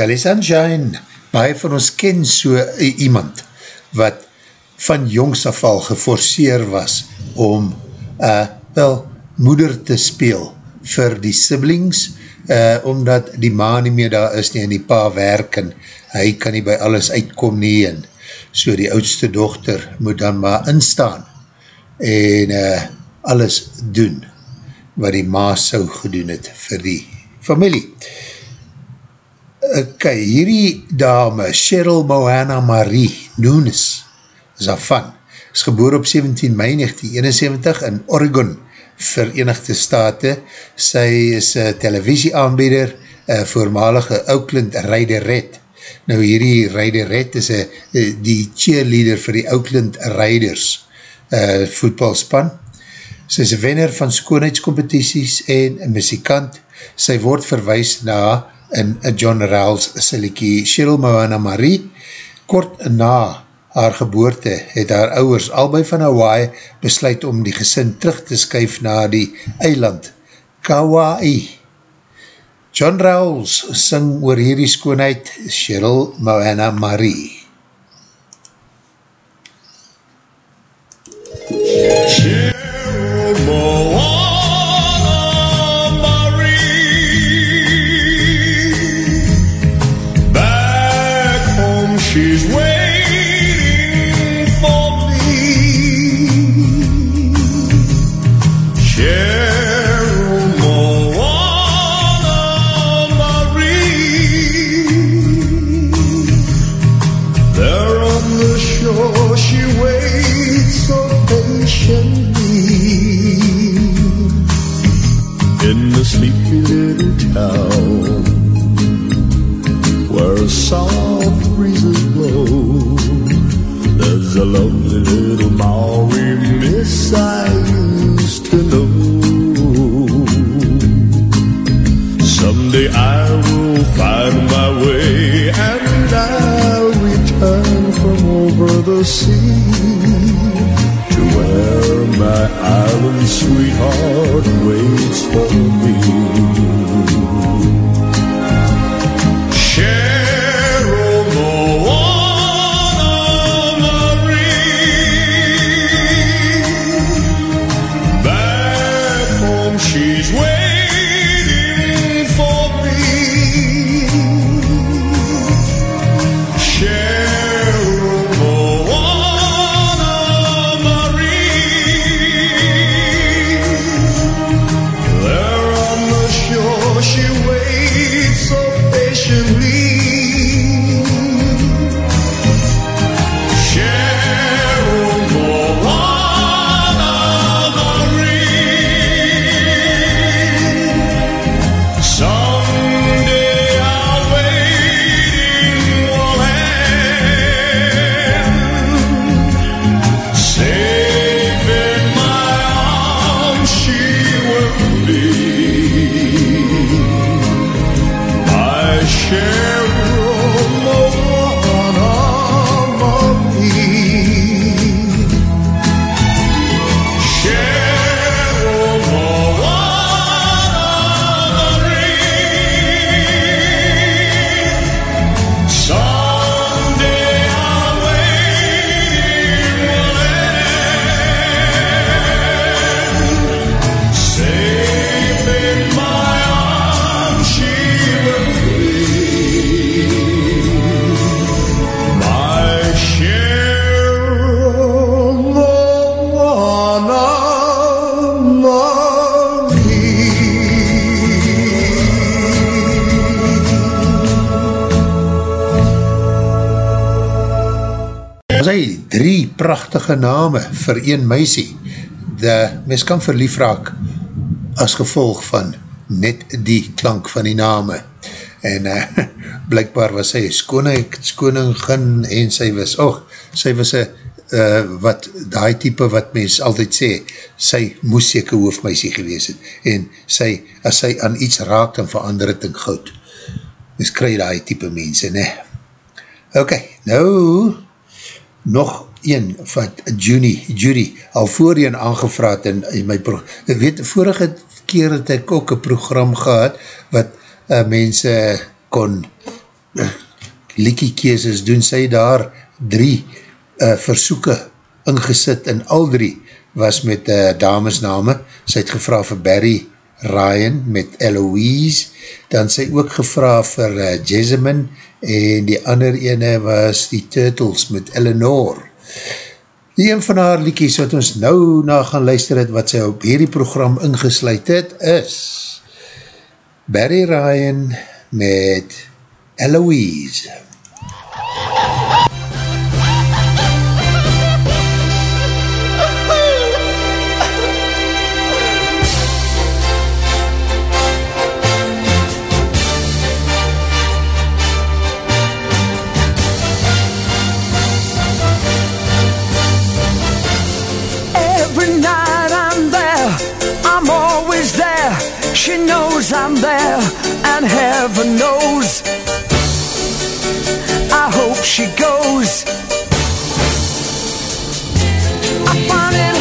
Sally Sunshine, baie van ons ken so i- iemand wat van jongs af al geforceer was om uh, wel moeder te speel vir die siblings, uh, omdat die ma nie meer daar is nie en die pa werk en hy kan nie by alles uitkom nie en so die oudste dochter moet dan maar instaan en uh, alles doen wat die ma sou gedoen het vir die familie. Ok, hierdie dame, Cheryl Moana Marie Nunes, daarvan, is geboor op 17 mei 1971 in Oregon, Verenigde Staten. Sy is een televisieaanbieder, een voormalige Oakland Rideret. Nou hierdie Rideret is a, die cheerleader vir die Oakland Riders uh, voetbalspan. Sy is een wenner van skoonheidscompetities en een muzikant. Sy word verwijs na in John Rowles Silikie Cheryl Moana Marie. Kort na haar geboorte het haar ouwers albei van Hawaii besluit om die gesin terug te skuif na die eiland Kauai. John Rowles sing oor hierdie skoonheid Cheryl Moana Marie. Back sweetheart prachtige name vir een meisie, de mens kan verlief raak as gevolg van net die klank van die name. En uh, blijkbaar was sy skoonheid, skoningin en sy was, och, sy was een uh, wat die type wat mens altyd sê, sy moes seker hoofmeisie gewees het. En sy, as sy aan iets raak, dan verander het in goud. Mens kry die type mense, ne? Ok, nou, nog een wat Judy, Judy al voorheen aangevraad in, in my program. Ek weet, vorige keer het ek ook een program gehad wat uh, mense kon liekiekeeses doen sy daar drie uh, versoeken ingesit en al drie was met uh, damesname. Sy het gevra vir Barry Ryan met Eloise, dan sy ook gevra vir uh, Jessamine en die ander ene was die Turtles met Eleanor. Die een van haar liekies wat ons nou na gaan luister het, wat sy op hierdie program ingesluid het, is Barry Ryan met Eloise. Knows I'm there, and heaven knows. I hope she goes. I find it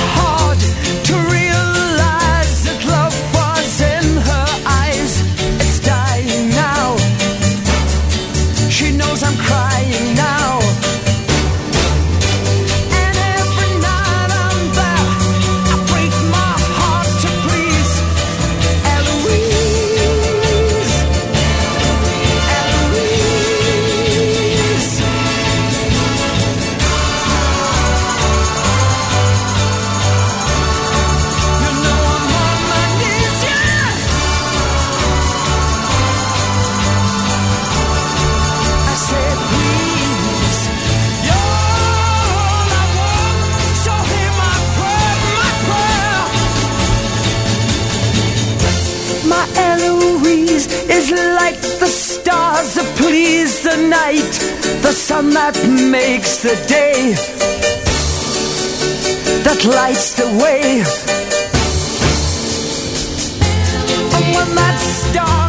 is like the stars that please the night, the sun that makes the day, that lights the way. And when that star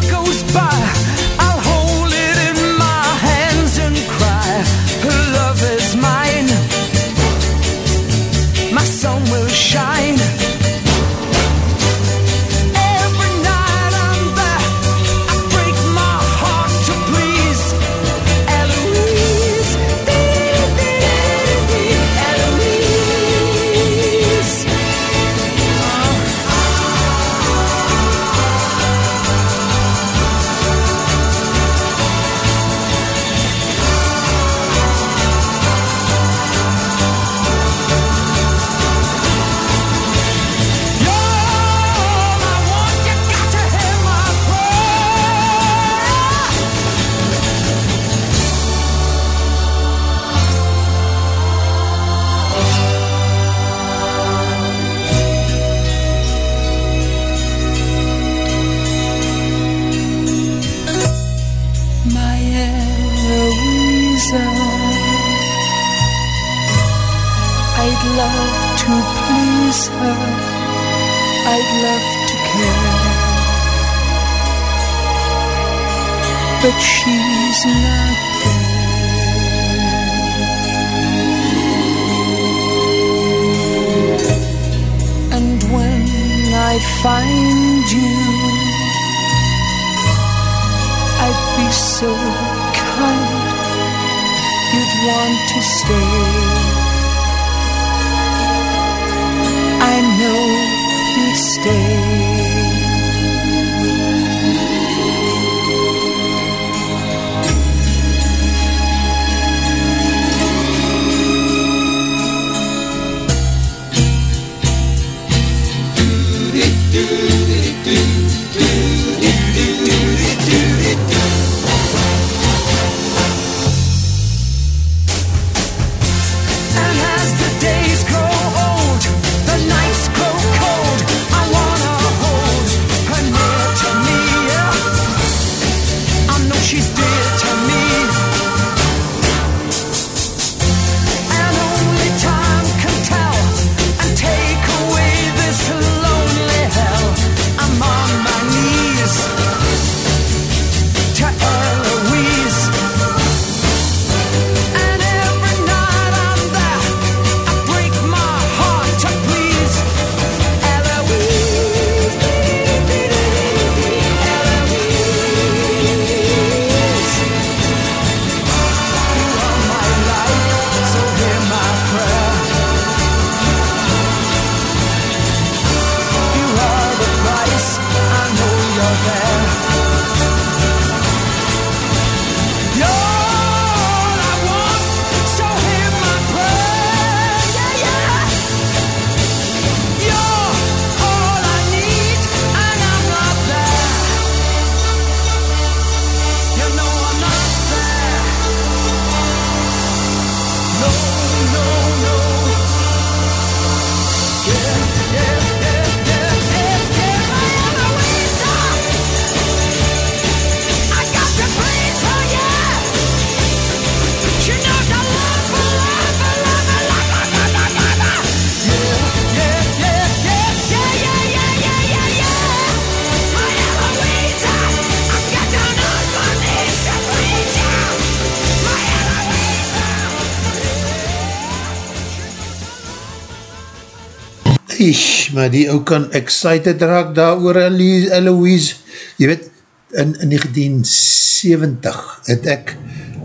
maar die ou kan excited raak daar oor Eloise. Jy weet, in, in 1970 het ek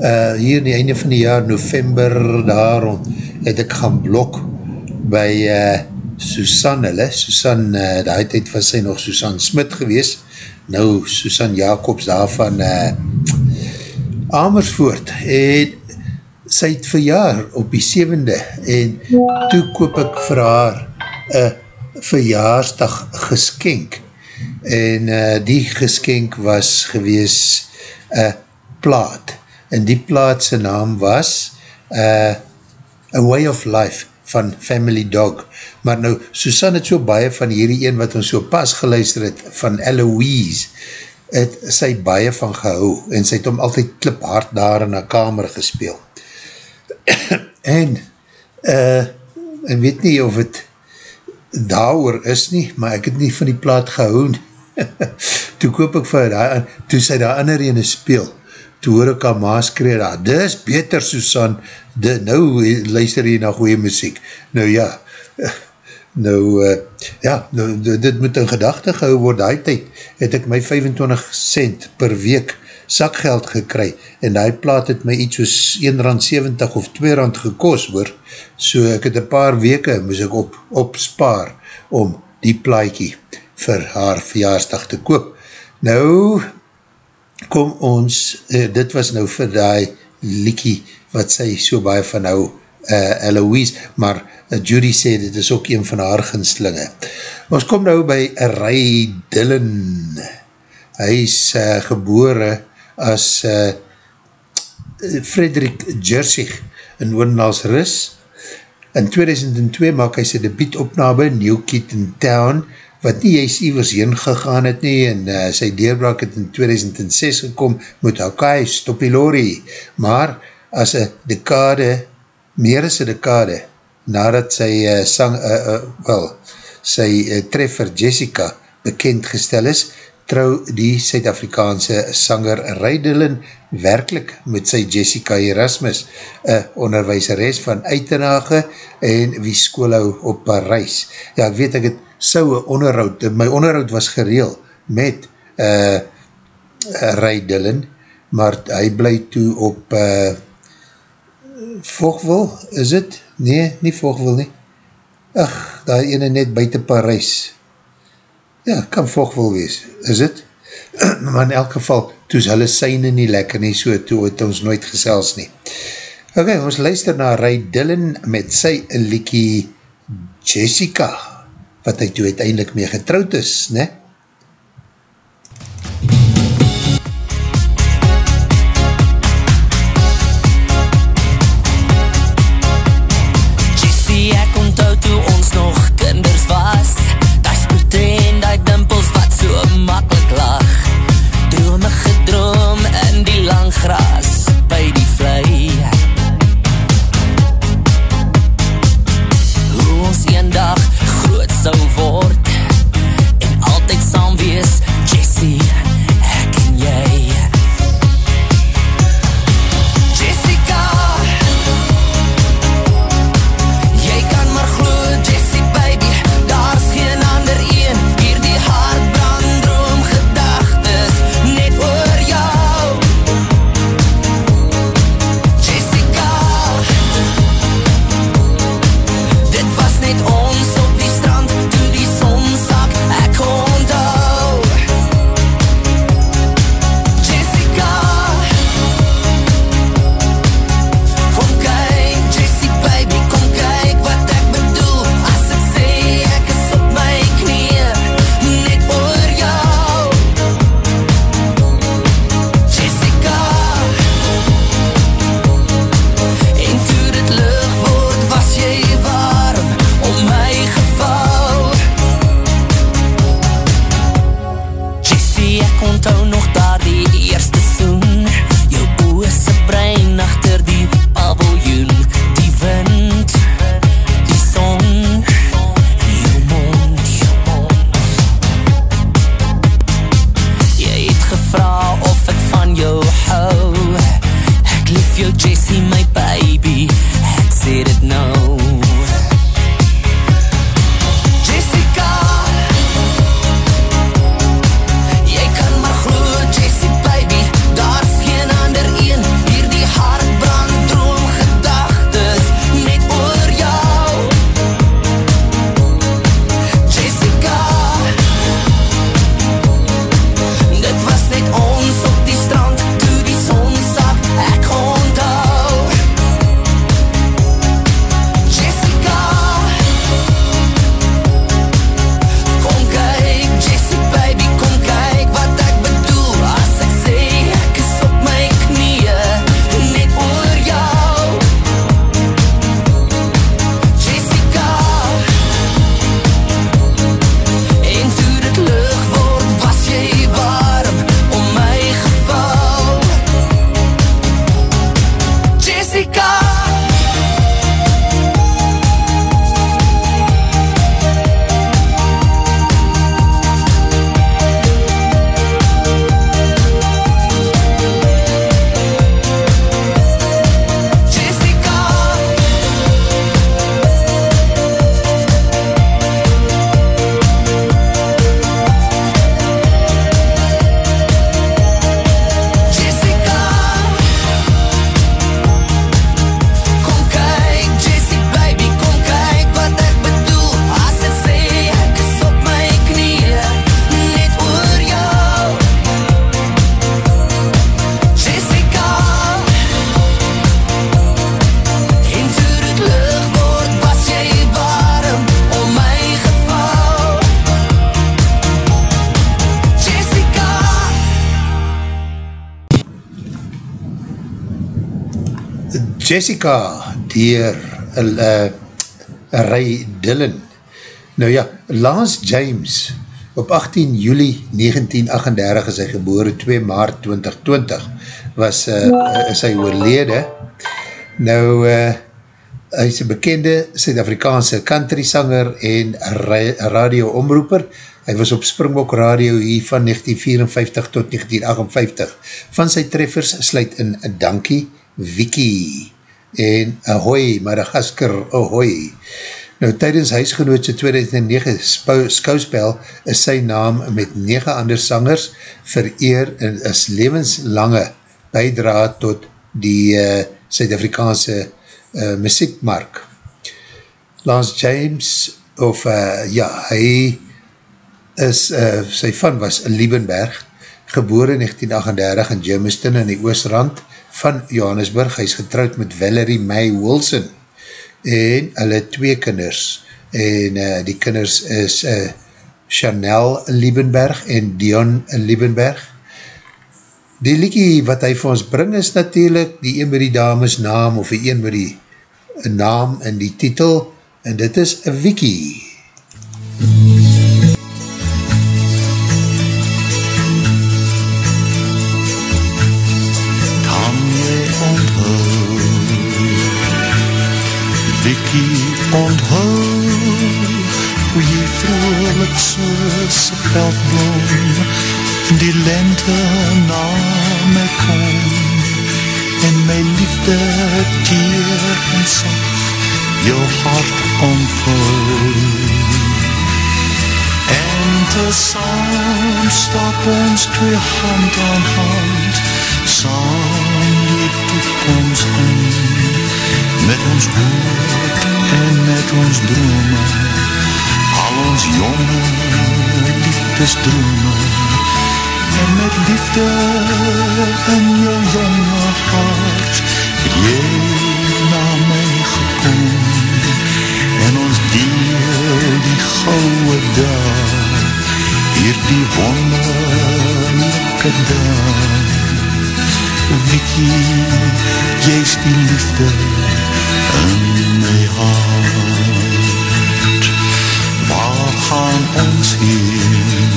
uh, hier in die einde van die jaar, november daarom, het ek gaan blok by uh, Susan hulle, Susan, uh, die tijd was sy nog Susan Smit gewees, nou Susan Jacobs daar van uh, Amersfoort, en sy het verjaar op die 7de, en toe koop ek vir haar een verjaarsdag geskenk, en uh, die geskenk was gewees een plaat, en die plaat sy naam was uh, A Way of Life van Family Dog, maar nou Susan het so baie van hierdie een wat ons so pas geluister het, van Eloise, het sy baie van gehou, en sy het hom altyd kliphard daar in haar kamer gespeel. en uh, en weet nie of het daar is nie, maar ek het nie van die plaat gehoon. toe koop ek vir daar, toe sy daar ander ene speel, toe hoor ek aan maas kreeg daar, dis beter Susan, de, nou luister jy na goeie muziek. Nou ja, nou, uh, ja, nou, dit moet in gedachte gehou word, die tijd het ek my 25 cent per week sakgeld gekry, en die plaat het my iets soos 1 rand 70 of 2 rand gekos word, so ek het een paar weke moes ek op, op spaar om die plaatjie vir haar verjaarsdag te koop. Nou, kom ons, uh, dit was nou vir die liekie wat sy so baie van nou uh, Eloise, maar uh, Judy sê dit is ook een van haar ginslinge. Ons kom nou by Ray Dillon. Hy is uh, gebore as uh, Frederik Jersig in Woonlaals Rus. In 2002 maak hy sy debiet opname New Kitten Town wat nie juist iwers heen gegaan het nie en uh, sy deurbraak het in 2006 gekom met Hakai Stoppilori, maar as een dekade, meer as een dekade, nadat sy uh, sang, uh, uh, wel, sy uh, treffer Jessica bekend gestel is, trou die Suid-Afrikaanse sanger Rydelen werkelijk met sy Jessica Erasmus, een onderwijseres van Uitenage en wie skool hou op Parijs. Ja, ek weet ek het sou een onderhoud, my onderhoud was gereel met uh, Ray Dillon, maar hy bly toe op uh, Vogwil, is het? Nee, nie Vogwil nie. Ach, daar ene net buiten Parijs. Ja, kan Vogwil wees, is het? maar in elk geval, toe is hulle syne nie lekker nie, so toe het ons nooit gesels nie. Ok, ons luister na Ray Dillon met sy liekie Jessica. Wat hy toe uiteindelik mee getrouwd is, ne? Jessica, dier uh, Ray Dillon. Nou ja, Lance James, op 18 juli 1938 is hy gebore, 2 maart 2020, was uh, is hy oorlede. Nou, uh, hy is een bekende Suid-Afrikaanse country sanger en ra radio omroeper. Hy was op Springbok Radio hier van 1954 tot 1958. Van sy treffers sluit in Dankie, Wiki en Ahoy, Madagaskar, Ahoy. Nou, tydens huisgenootse 2009 skouspel is sy naam met 9 ander sangers vereer en is levenslange bijdra tot die uh, Suid-Afrikaanse uh, muziekmark. Lance James, of uh, ja, hy is, uh, sy van was Liebenberg, geboor in 1938 in Germiston in die Oostrand van Johannesburg. Hy is getrouwd met Valerie May Wilson en hulle twee kinders en uh, die kinders is uh, Chanel Liebenberg en Dion Liebenberg. Die liekie wat hy vir ons bring is natuurlijk die een met die dames naam of die een met die naam in die titel en dit is Vicky. Kan Vicky onthou hoe jy vrolijk soos veldbloem die lente na my kom en my liefde teer en sag jou hart omvou en te saam stap ons twee hand aan hand saam die toekomst in met ons hoop en met ons drome al ons jonge liefdesdrome en met liefde in jou jonge hart jy na my gekom. En ons deel die gouwe dag hier die wonderlijke dag Vicky, jy is die liefde in my hart Waar gaan ons heen?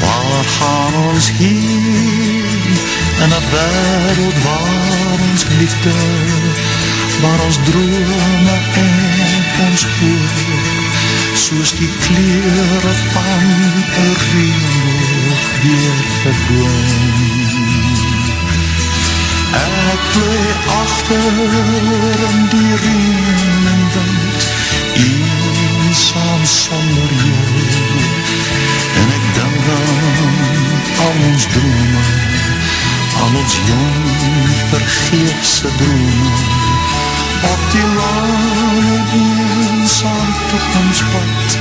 Waar gaan ons heen? In een wereld waar ons liefde Waar ons drome en ons hoop Soos die kleren van een regenboog weer verdwijn Ek bly achter in die reen en wind Eensaam sonder jou. En ek denk aan al ons drome Al ons jong vergeefse drome. Op die lange eensaam toekomstpad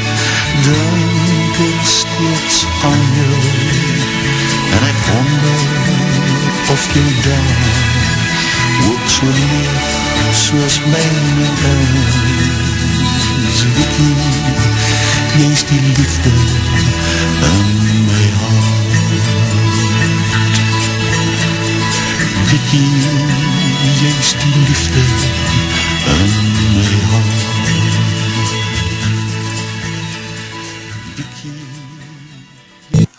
Denk ek steeds aan jou. En ek wonder of jy daar ook so leef soos myne is Vicky, jy is die liefde in my hart Vicky, jy is die liefde in my hart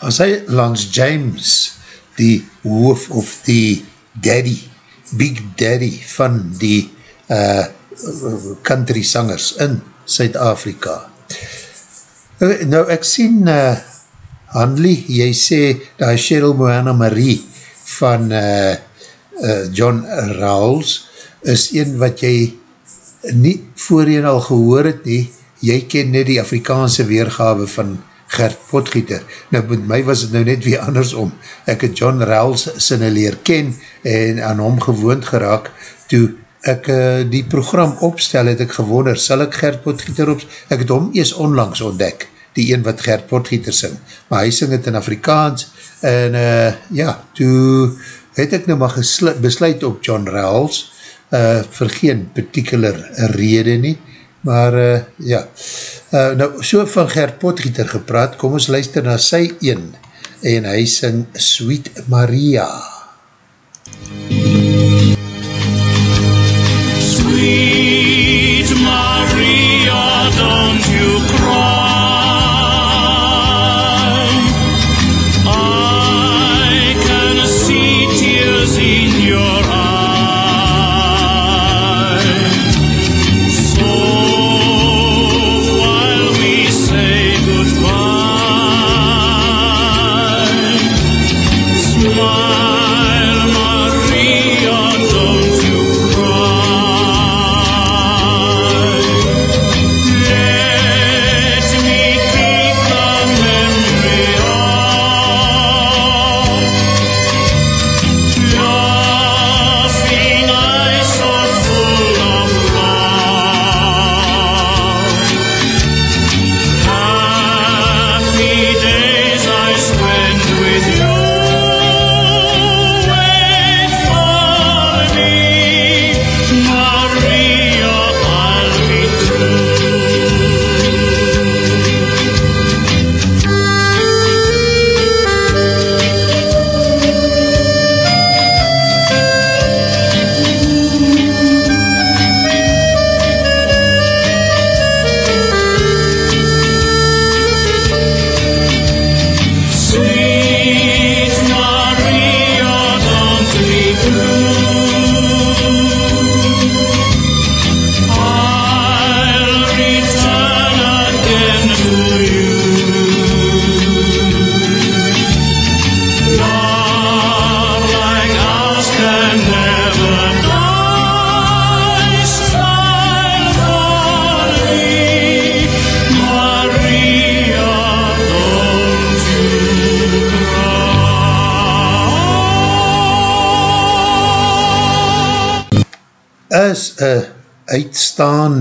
As hy langs James die hoof of die daddy, big daddy van die uh, country sangers in Suid-Afrika. Nou ek sien uh, Hanley, jy sê daar Cheryl Moana Marie van uh, uh, John Rawls is een wat jy nie voorheen al gehoor het nie, jy ken net die Afrikaanse weergawe van Gert Potgieter. Nou, met my was het nou net weer andersom. Ek het John Rawls sinne leer ken en aan hom gewoond geraak, toe ek uh, die program opstel, het ek gewonder, sal ek Gert Potgieter opstel? Ek het hom eers onlangs ontdek, die een wat Gert Potgieter sing. Maar hy sing het in Afrikaans, en uh, ja, toe het ek nou maar besluit op John Rawls, uh, vir geen particular rede nie, maar uh, ja, uh, nou so van Gert Potgieter gepraat, kom ons luister na sy een en hy sing Sweet Maria. Sweet Maria, don't you cry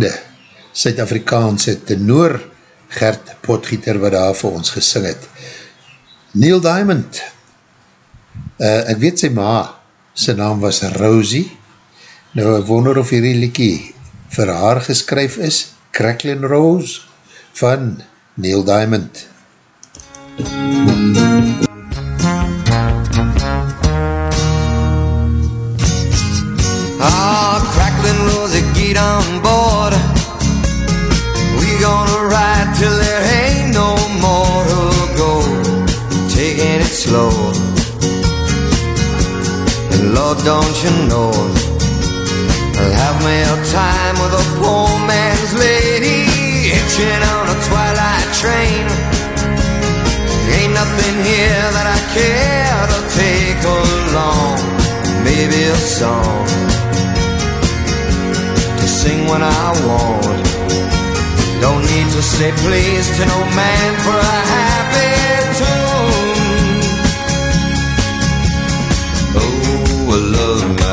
uitstaande Suid-Afrikaanse tenor Gert Potgieter wat daar vir ons gesing het. Neil Diamond, uh, ek weet sy ma, sy naam was Rosie, nou ek wonder of hierdie liekie vir haar geskryf is, Cracklin Rose van Neil Diamond. Ah, slow. And Lord, don't you know, I'll have me a time with a poor man's lady, hitching on a twilight train. Ain't nothing here that I care to take along. Maybe a song to sing when I want. Don't need to say please to no man for a happy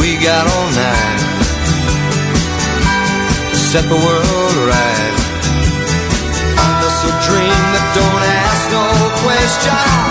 We got all night to set the world right. Us a dream that don't ask no questions.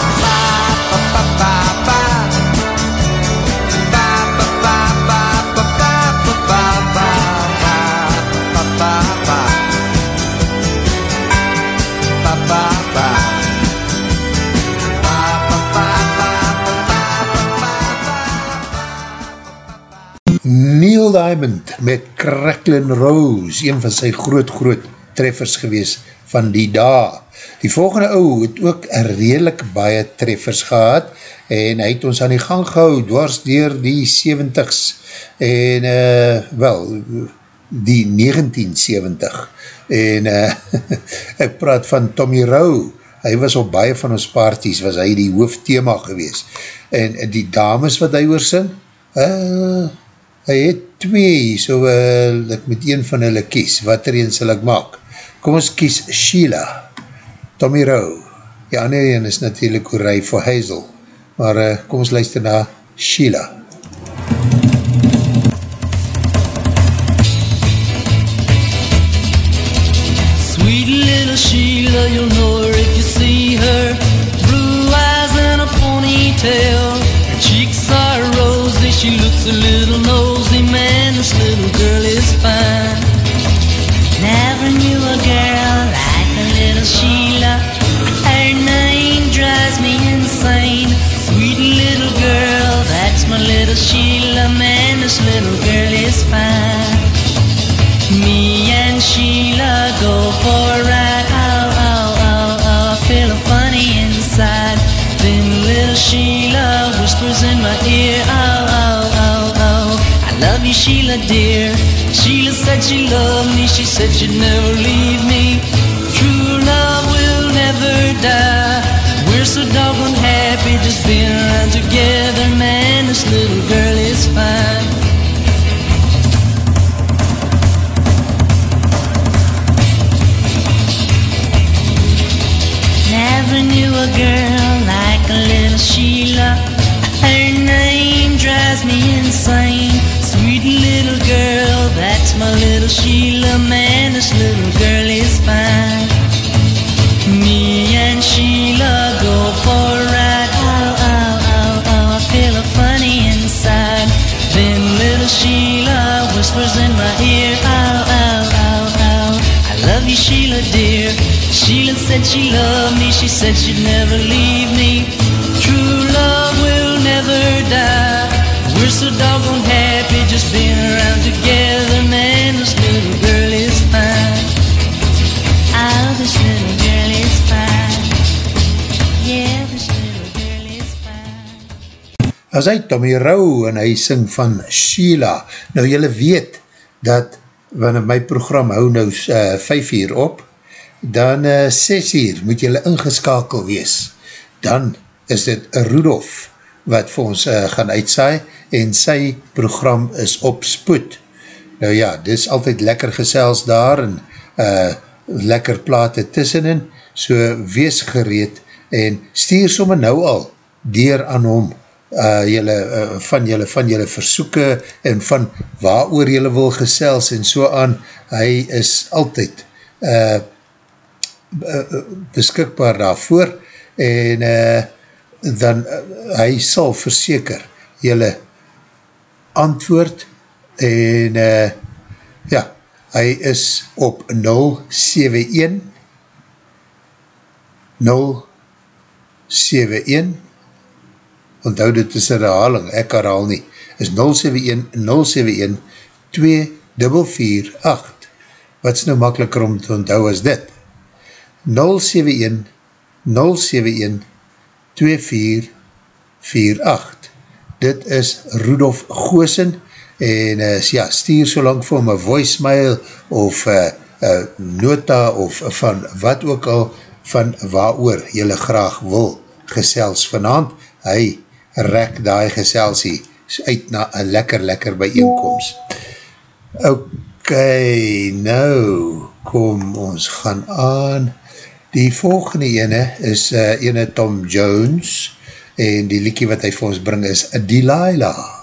Diamond met Cracklin Rose, een van sy groot groot treffers gewees van die dag. Die volgende ou het ook redelijk baie treffers gehad en hy het ons aan die gang gehou dwars dier die 70s en uh, wel die 1970 en uh, ek praat van Tommy Rowe. Hy was op baie van ons parties was hy die hoofdthema gewees. En die dames wat hy oorsing uh, hy het twee so uh, ek moet een van hulle kies. Wat er een sal ek maak? Kom ons kies Sheila Tommy Rowe. Die ander een is natuurlijk Hoerij voor Hazel maar uh, kom ons luister na Sheila. Sweet little Sheila, you'll know her if you see her. Blue eyes and a ponytail. Cheeks are rosy, she looks a little nosy. Man, this little girl is fine. Never knew a girl like a little Sheila. Her name drives me insane. Sweet little girl, that's my little Sheila. Man, this little girl is fine. Me and Sheila go for a ride. Oh, oh, oh, oh, I feel funny inside. Sheila whispers in my ear. Oh, oh, oh, oh, I love you, Sheila, dear. Sheila said she loved me. She said she'd never leave me. True love will never die. We're so doggone happy just being around together. Man, this little girl is fine. Never knew a girl girl, that's my little Sheila. Man, this little girl is fine. Me and Sheila go for a ride. Ow, ow, ow, ow, I feel a funny inside. Then little Sheila whispers in my ear. Ow, ow, ow, ow. I love you, Sheila, dear. Sheila said she loved me. She said she'd never leave me. As hy Tommy Rau en hy sing van Sheila. Nou jylle weet dat wanneer my program hou nou uh, 5 uur op, dan uh, 6 uur moet jylle ingeskakel wees. Dan is dit Rudolf wat vir ons uh, gaan uitsaai en sy program is op spoed. Nou ja, dit is altyd lekker gesels daar en uh, lekker plate tussenin, so wees gereed en stuur somme nou al dier aan hom uh, jylle, uh, van jylle van jylle versoeke en van waar oor jylle wil gesels en so aan, hy is altyd uh, uh, beskikbaar daarvoor en uh, dan uh, hy sal verseker jylle antwoord en uh, ja, hy is op 071 071 onthou dit is een herhaling, ek herhaal nie, is 071 071 2448 wat is nou makkeliker om te onthou as dit 071 071 2448 dit is Rudolf Goosen en uh, ja, stuur so lang vir een voicemail of uh, uh, nota of van wat ook al van waar oor jylle graag wil gesels vanavond, hy rek die geselsie uit na een lekker lekker bijeenkomst. Ok, nou kom ons gaan aan. Die volgende ene is uh, ene Tom Jones en die liekie wat hy vir ons bring is Delilah.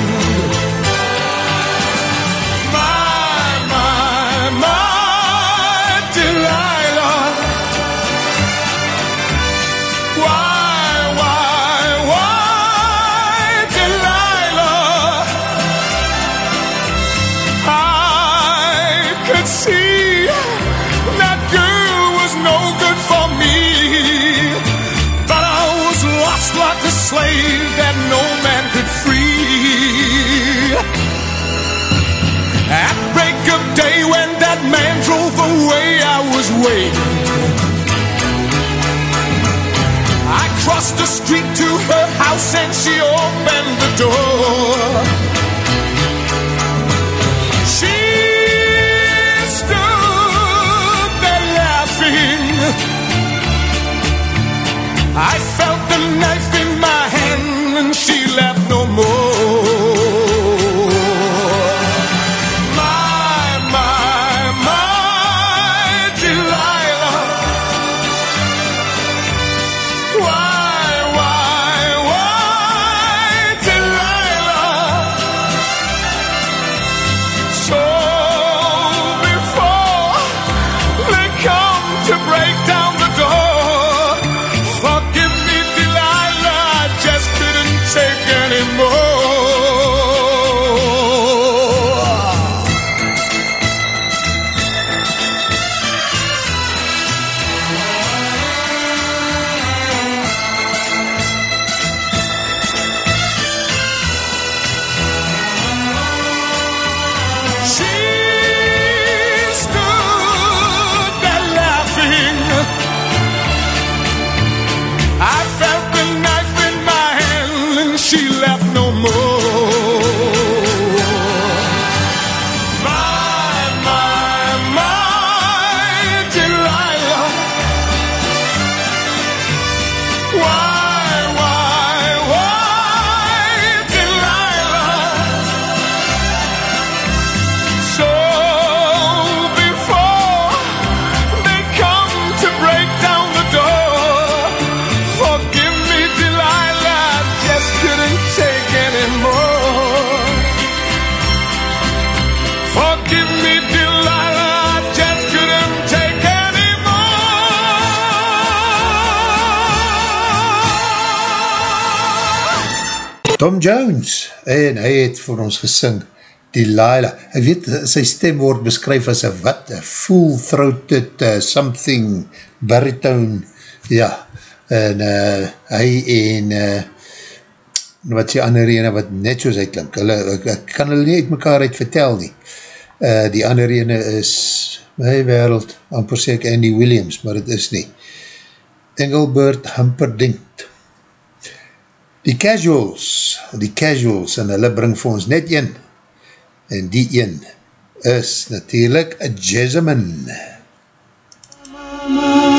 That man drove away, I was waiting. I crossed the street to her house and she opened the door. She stood there laughing. I felt the knife in my hand and she laughed en hy het vir ons gesing Delilah, hy weet, sy stem word beskryf as een wat, a full-throated uh, something baritone, ja, en uh, hy en uh, wat sy ander ene wat net soos hy klink, hulle, ek, ek kan hulle nie uit mekaar uit vertel nie, uh, die ander ene is, my wereld, amper sê ek Andy Williams, maar het is nie, Engelbert Humperdinkt, Die Casuals, die Casuals, en hulle bring vir ons net een, en die een is natuurlijk Jasmine. Mama.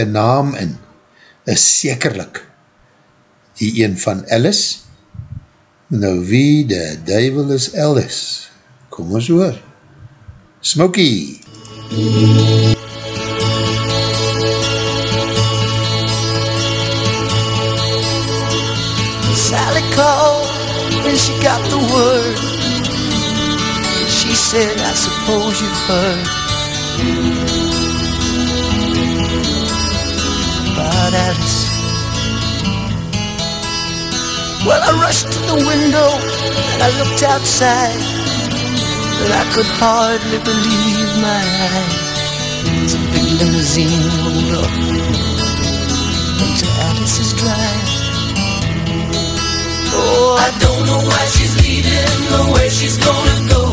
een naam in, is sekerlik die een van Alice. Nou wie de duivel is Alice? Kom ons hoor. Smokey! Sally called when she got the word She said, I suppose you've heard about Well, I rushed to the window and I looked outside, but I could hardly believe my eyes. A big limousine rolled up into Alice's drive. Oh, I don't know why she's leaving or where she's gonna go.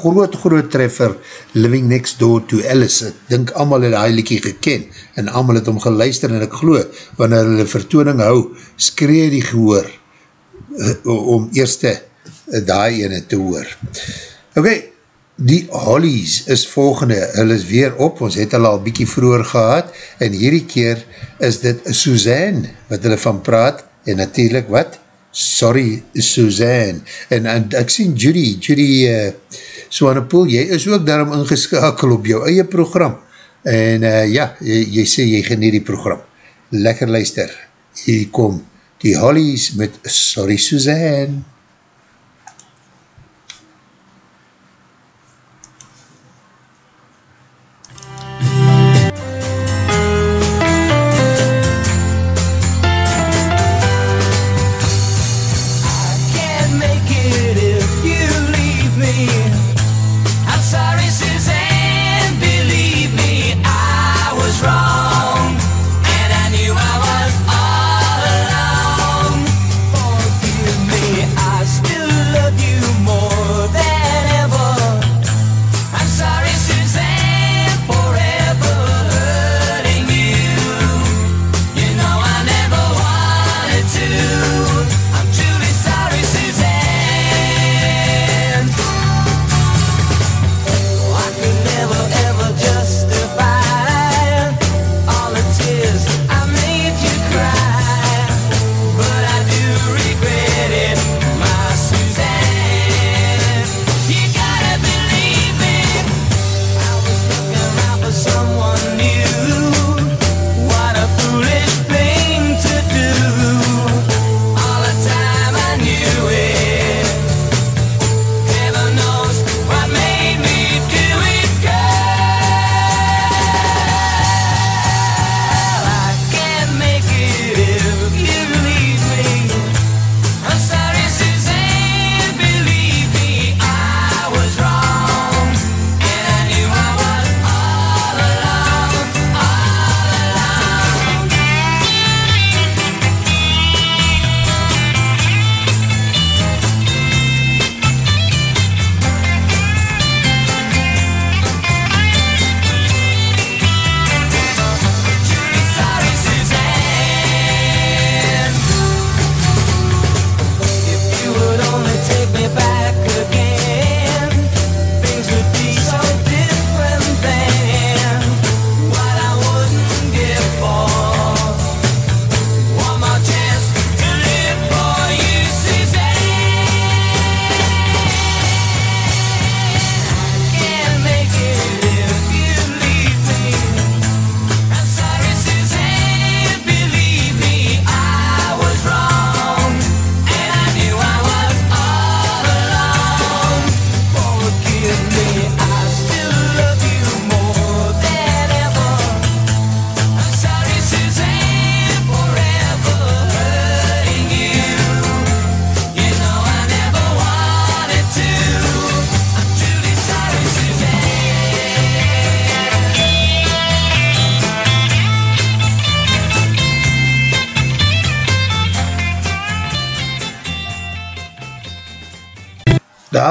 Groot groot treffer Living Next Door to Alice. Ek dink allemaal het die liekie geken en allemaal het om geluister en ek glo wanneer hulle vertooning hou, skree die gehoor eh, om eerste daai ene te hoor. Ok, die Hollies is volgende, hulle is weer op, ons het hulle al bykie vroeger gehad en hierdie keer is dit Suzanne wat hulle van praat en natuurlijk wat? Sorry Suzanne en, en ek sien Judy, Judy uh, Swanepoel, jy is ook daarom ingeskakel op jou eie program en uh, ja, jy, jy sê jy geniet die program. Lekker luister, hier kom die Hollies met Sorry Suzanne.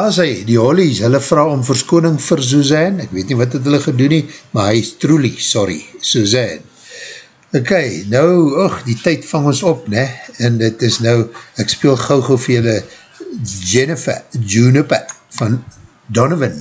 Is hy, die Hollies, hulle vraag om verskoning vir Suzanne, ek weet nie wat het hulle gedoen nie, maar hy is truly, sorry, Suzanne. Ok, nou, och, die tyd vang ons op, ne, en dit is nou, ek speel gauw gauw vir julle Jennifer Juniper van Donovan.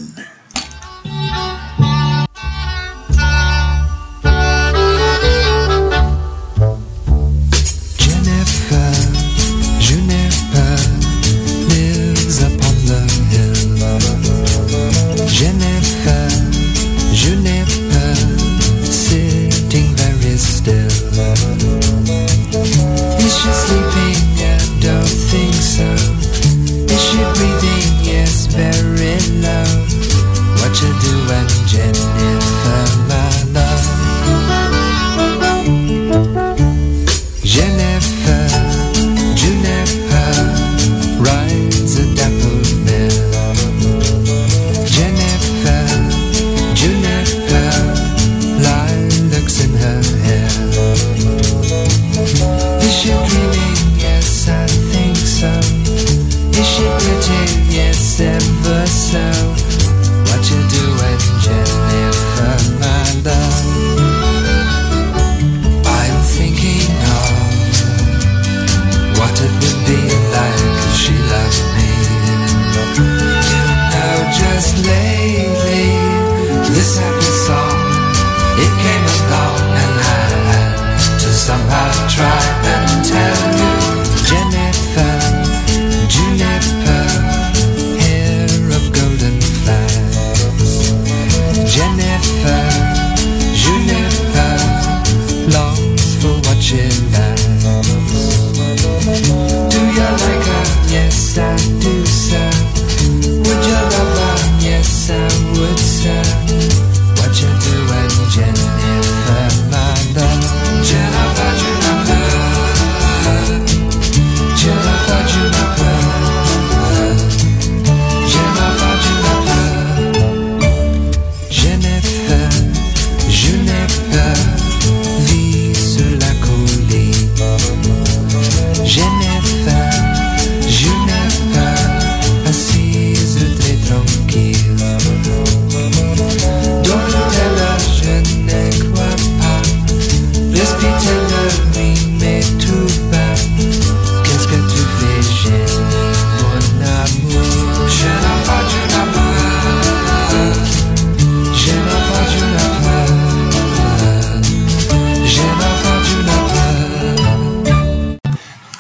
Yes, ever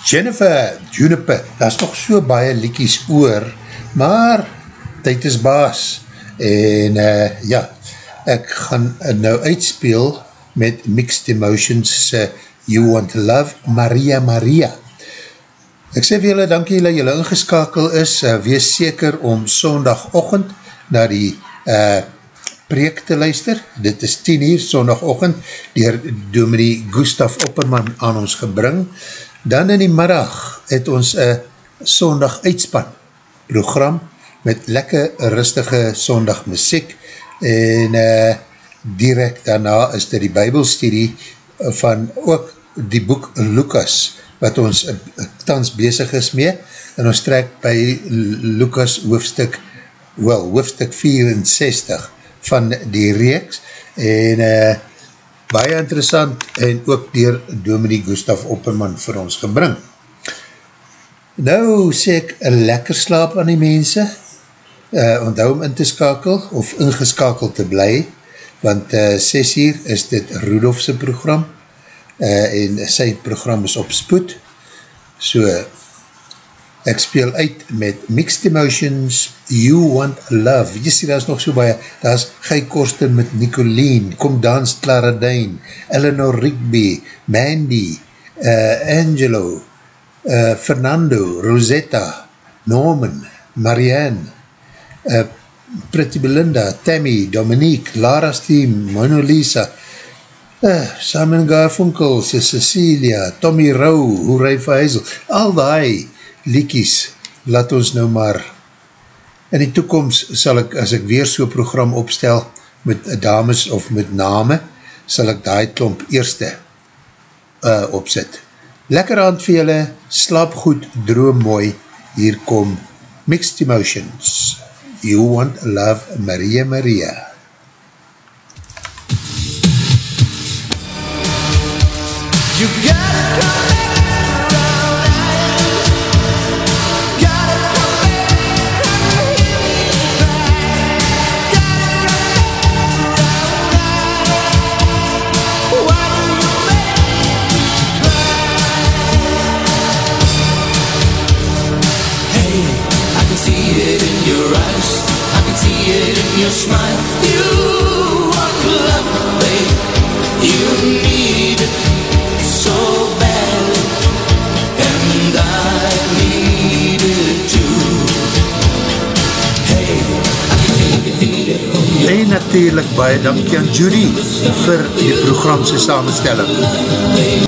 Jennifer Juniper, daar is nog so baie liekies oor, maar tyd is baas. En uh, ja, ek gaan nou uitspeel met Mixed Emotions uh, You Want Love, Maria Maria. Ek sê vir julle, dankie julle, julle ingeskakel is, uh, wees seker om sondagochtend na die uh, preek te luister, dit is 10 uur sondagochtend, dier dominee Gustaf Opperman aan ons gebring, dan in die middag het ons een sondag uitspan program met lekker rustige sondag muziek en uh, direct daarna is dit die bybelstudie van ook die boek Lucas wat ons uh, tans bezig is mee en ons trek by Lucas hoofstuk wel, hoofstuk 64 van die reeks en uh, baie interessant en ook dier Dominique Gustaf Opperman vir ons gebring. Nou sê ek een lekker slaap aan die mense, uh, onthou om in te skakel of ingeskakeld te bly, want uh, 6 uur is dit Rudolfse program uh, en sy program is op spoed, so ek speel uit met Mixed Emotions, You Want Love, jy sê, daar is nog so baie, daar is Guy Korsten met Nicolene, Kom Dans Clara Dijn, Eleanor Rigby, Mandy, uh, Angelo, uh, Fernando, Rosetta, Norman, Marianne, uh, Pretty Belinda, Tammy, Dominique, Lara's team, Mona Lisa, uh, Simon Garfunkel, Cecilia, Tommy Rowe, Hoerij Verheisel, al die liekies, laat ons nou maar, in die toekomst sal ek, as ek weer so program opstel, met dames of met name, sal ek die klomp eerste uh, opzet. Lekker aand vir julle, slaap goed, droom mooi, hier kom Mixed Emotions. You Want Love, Maria Maria. You gotta baie dankie aan Judy vir die programse samenstelling.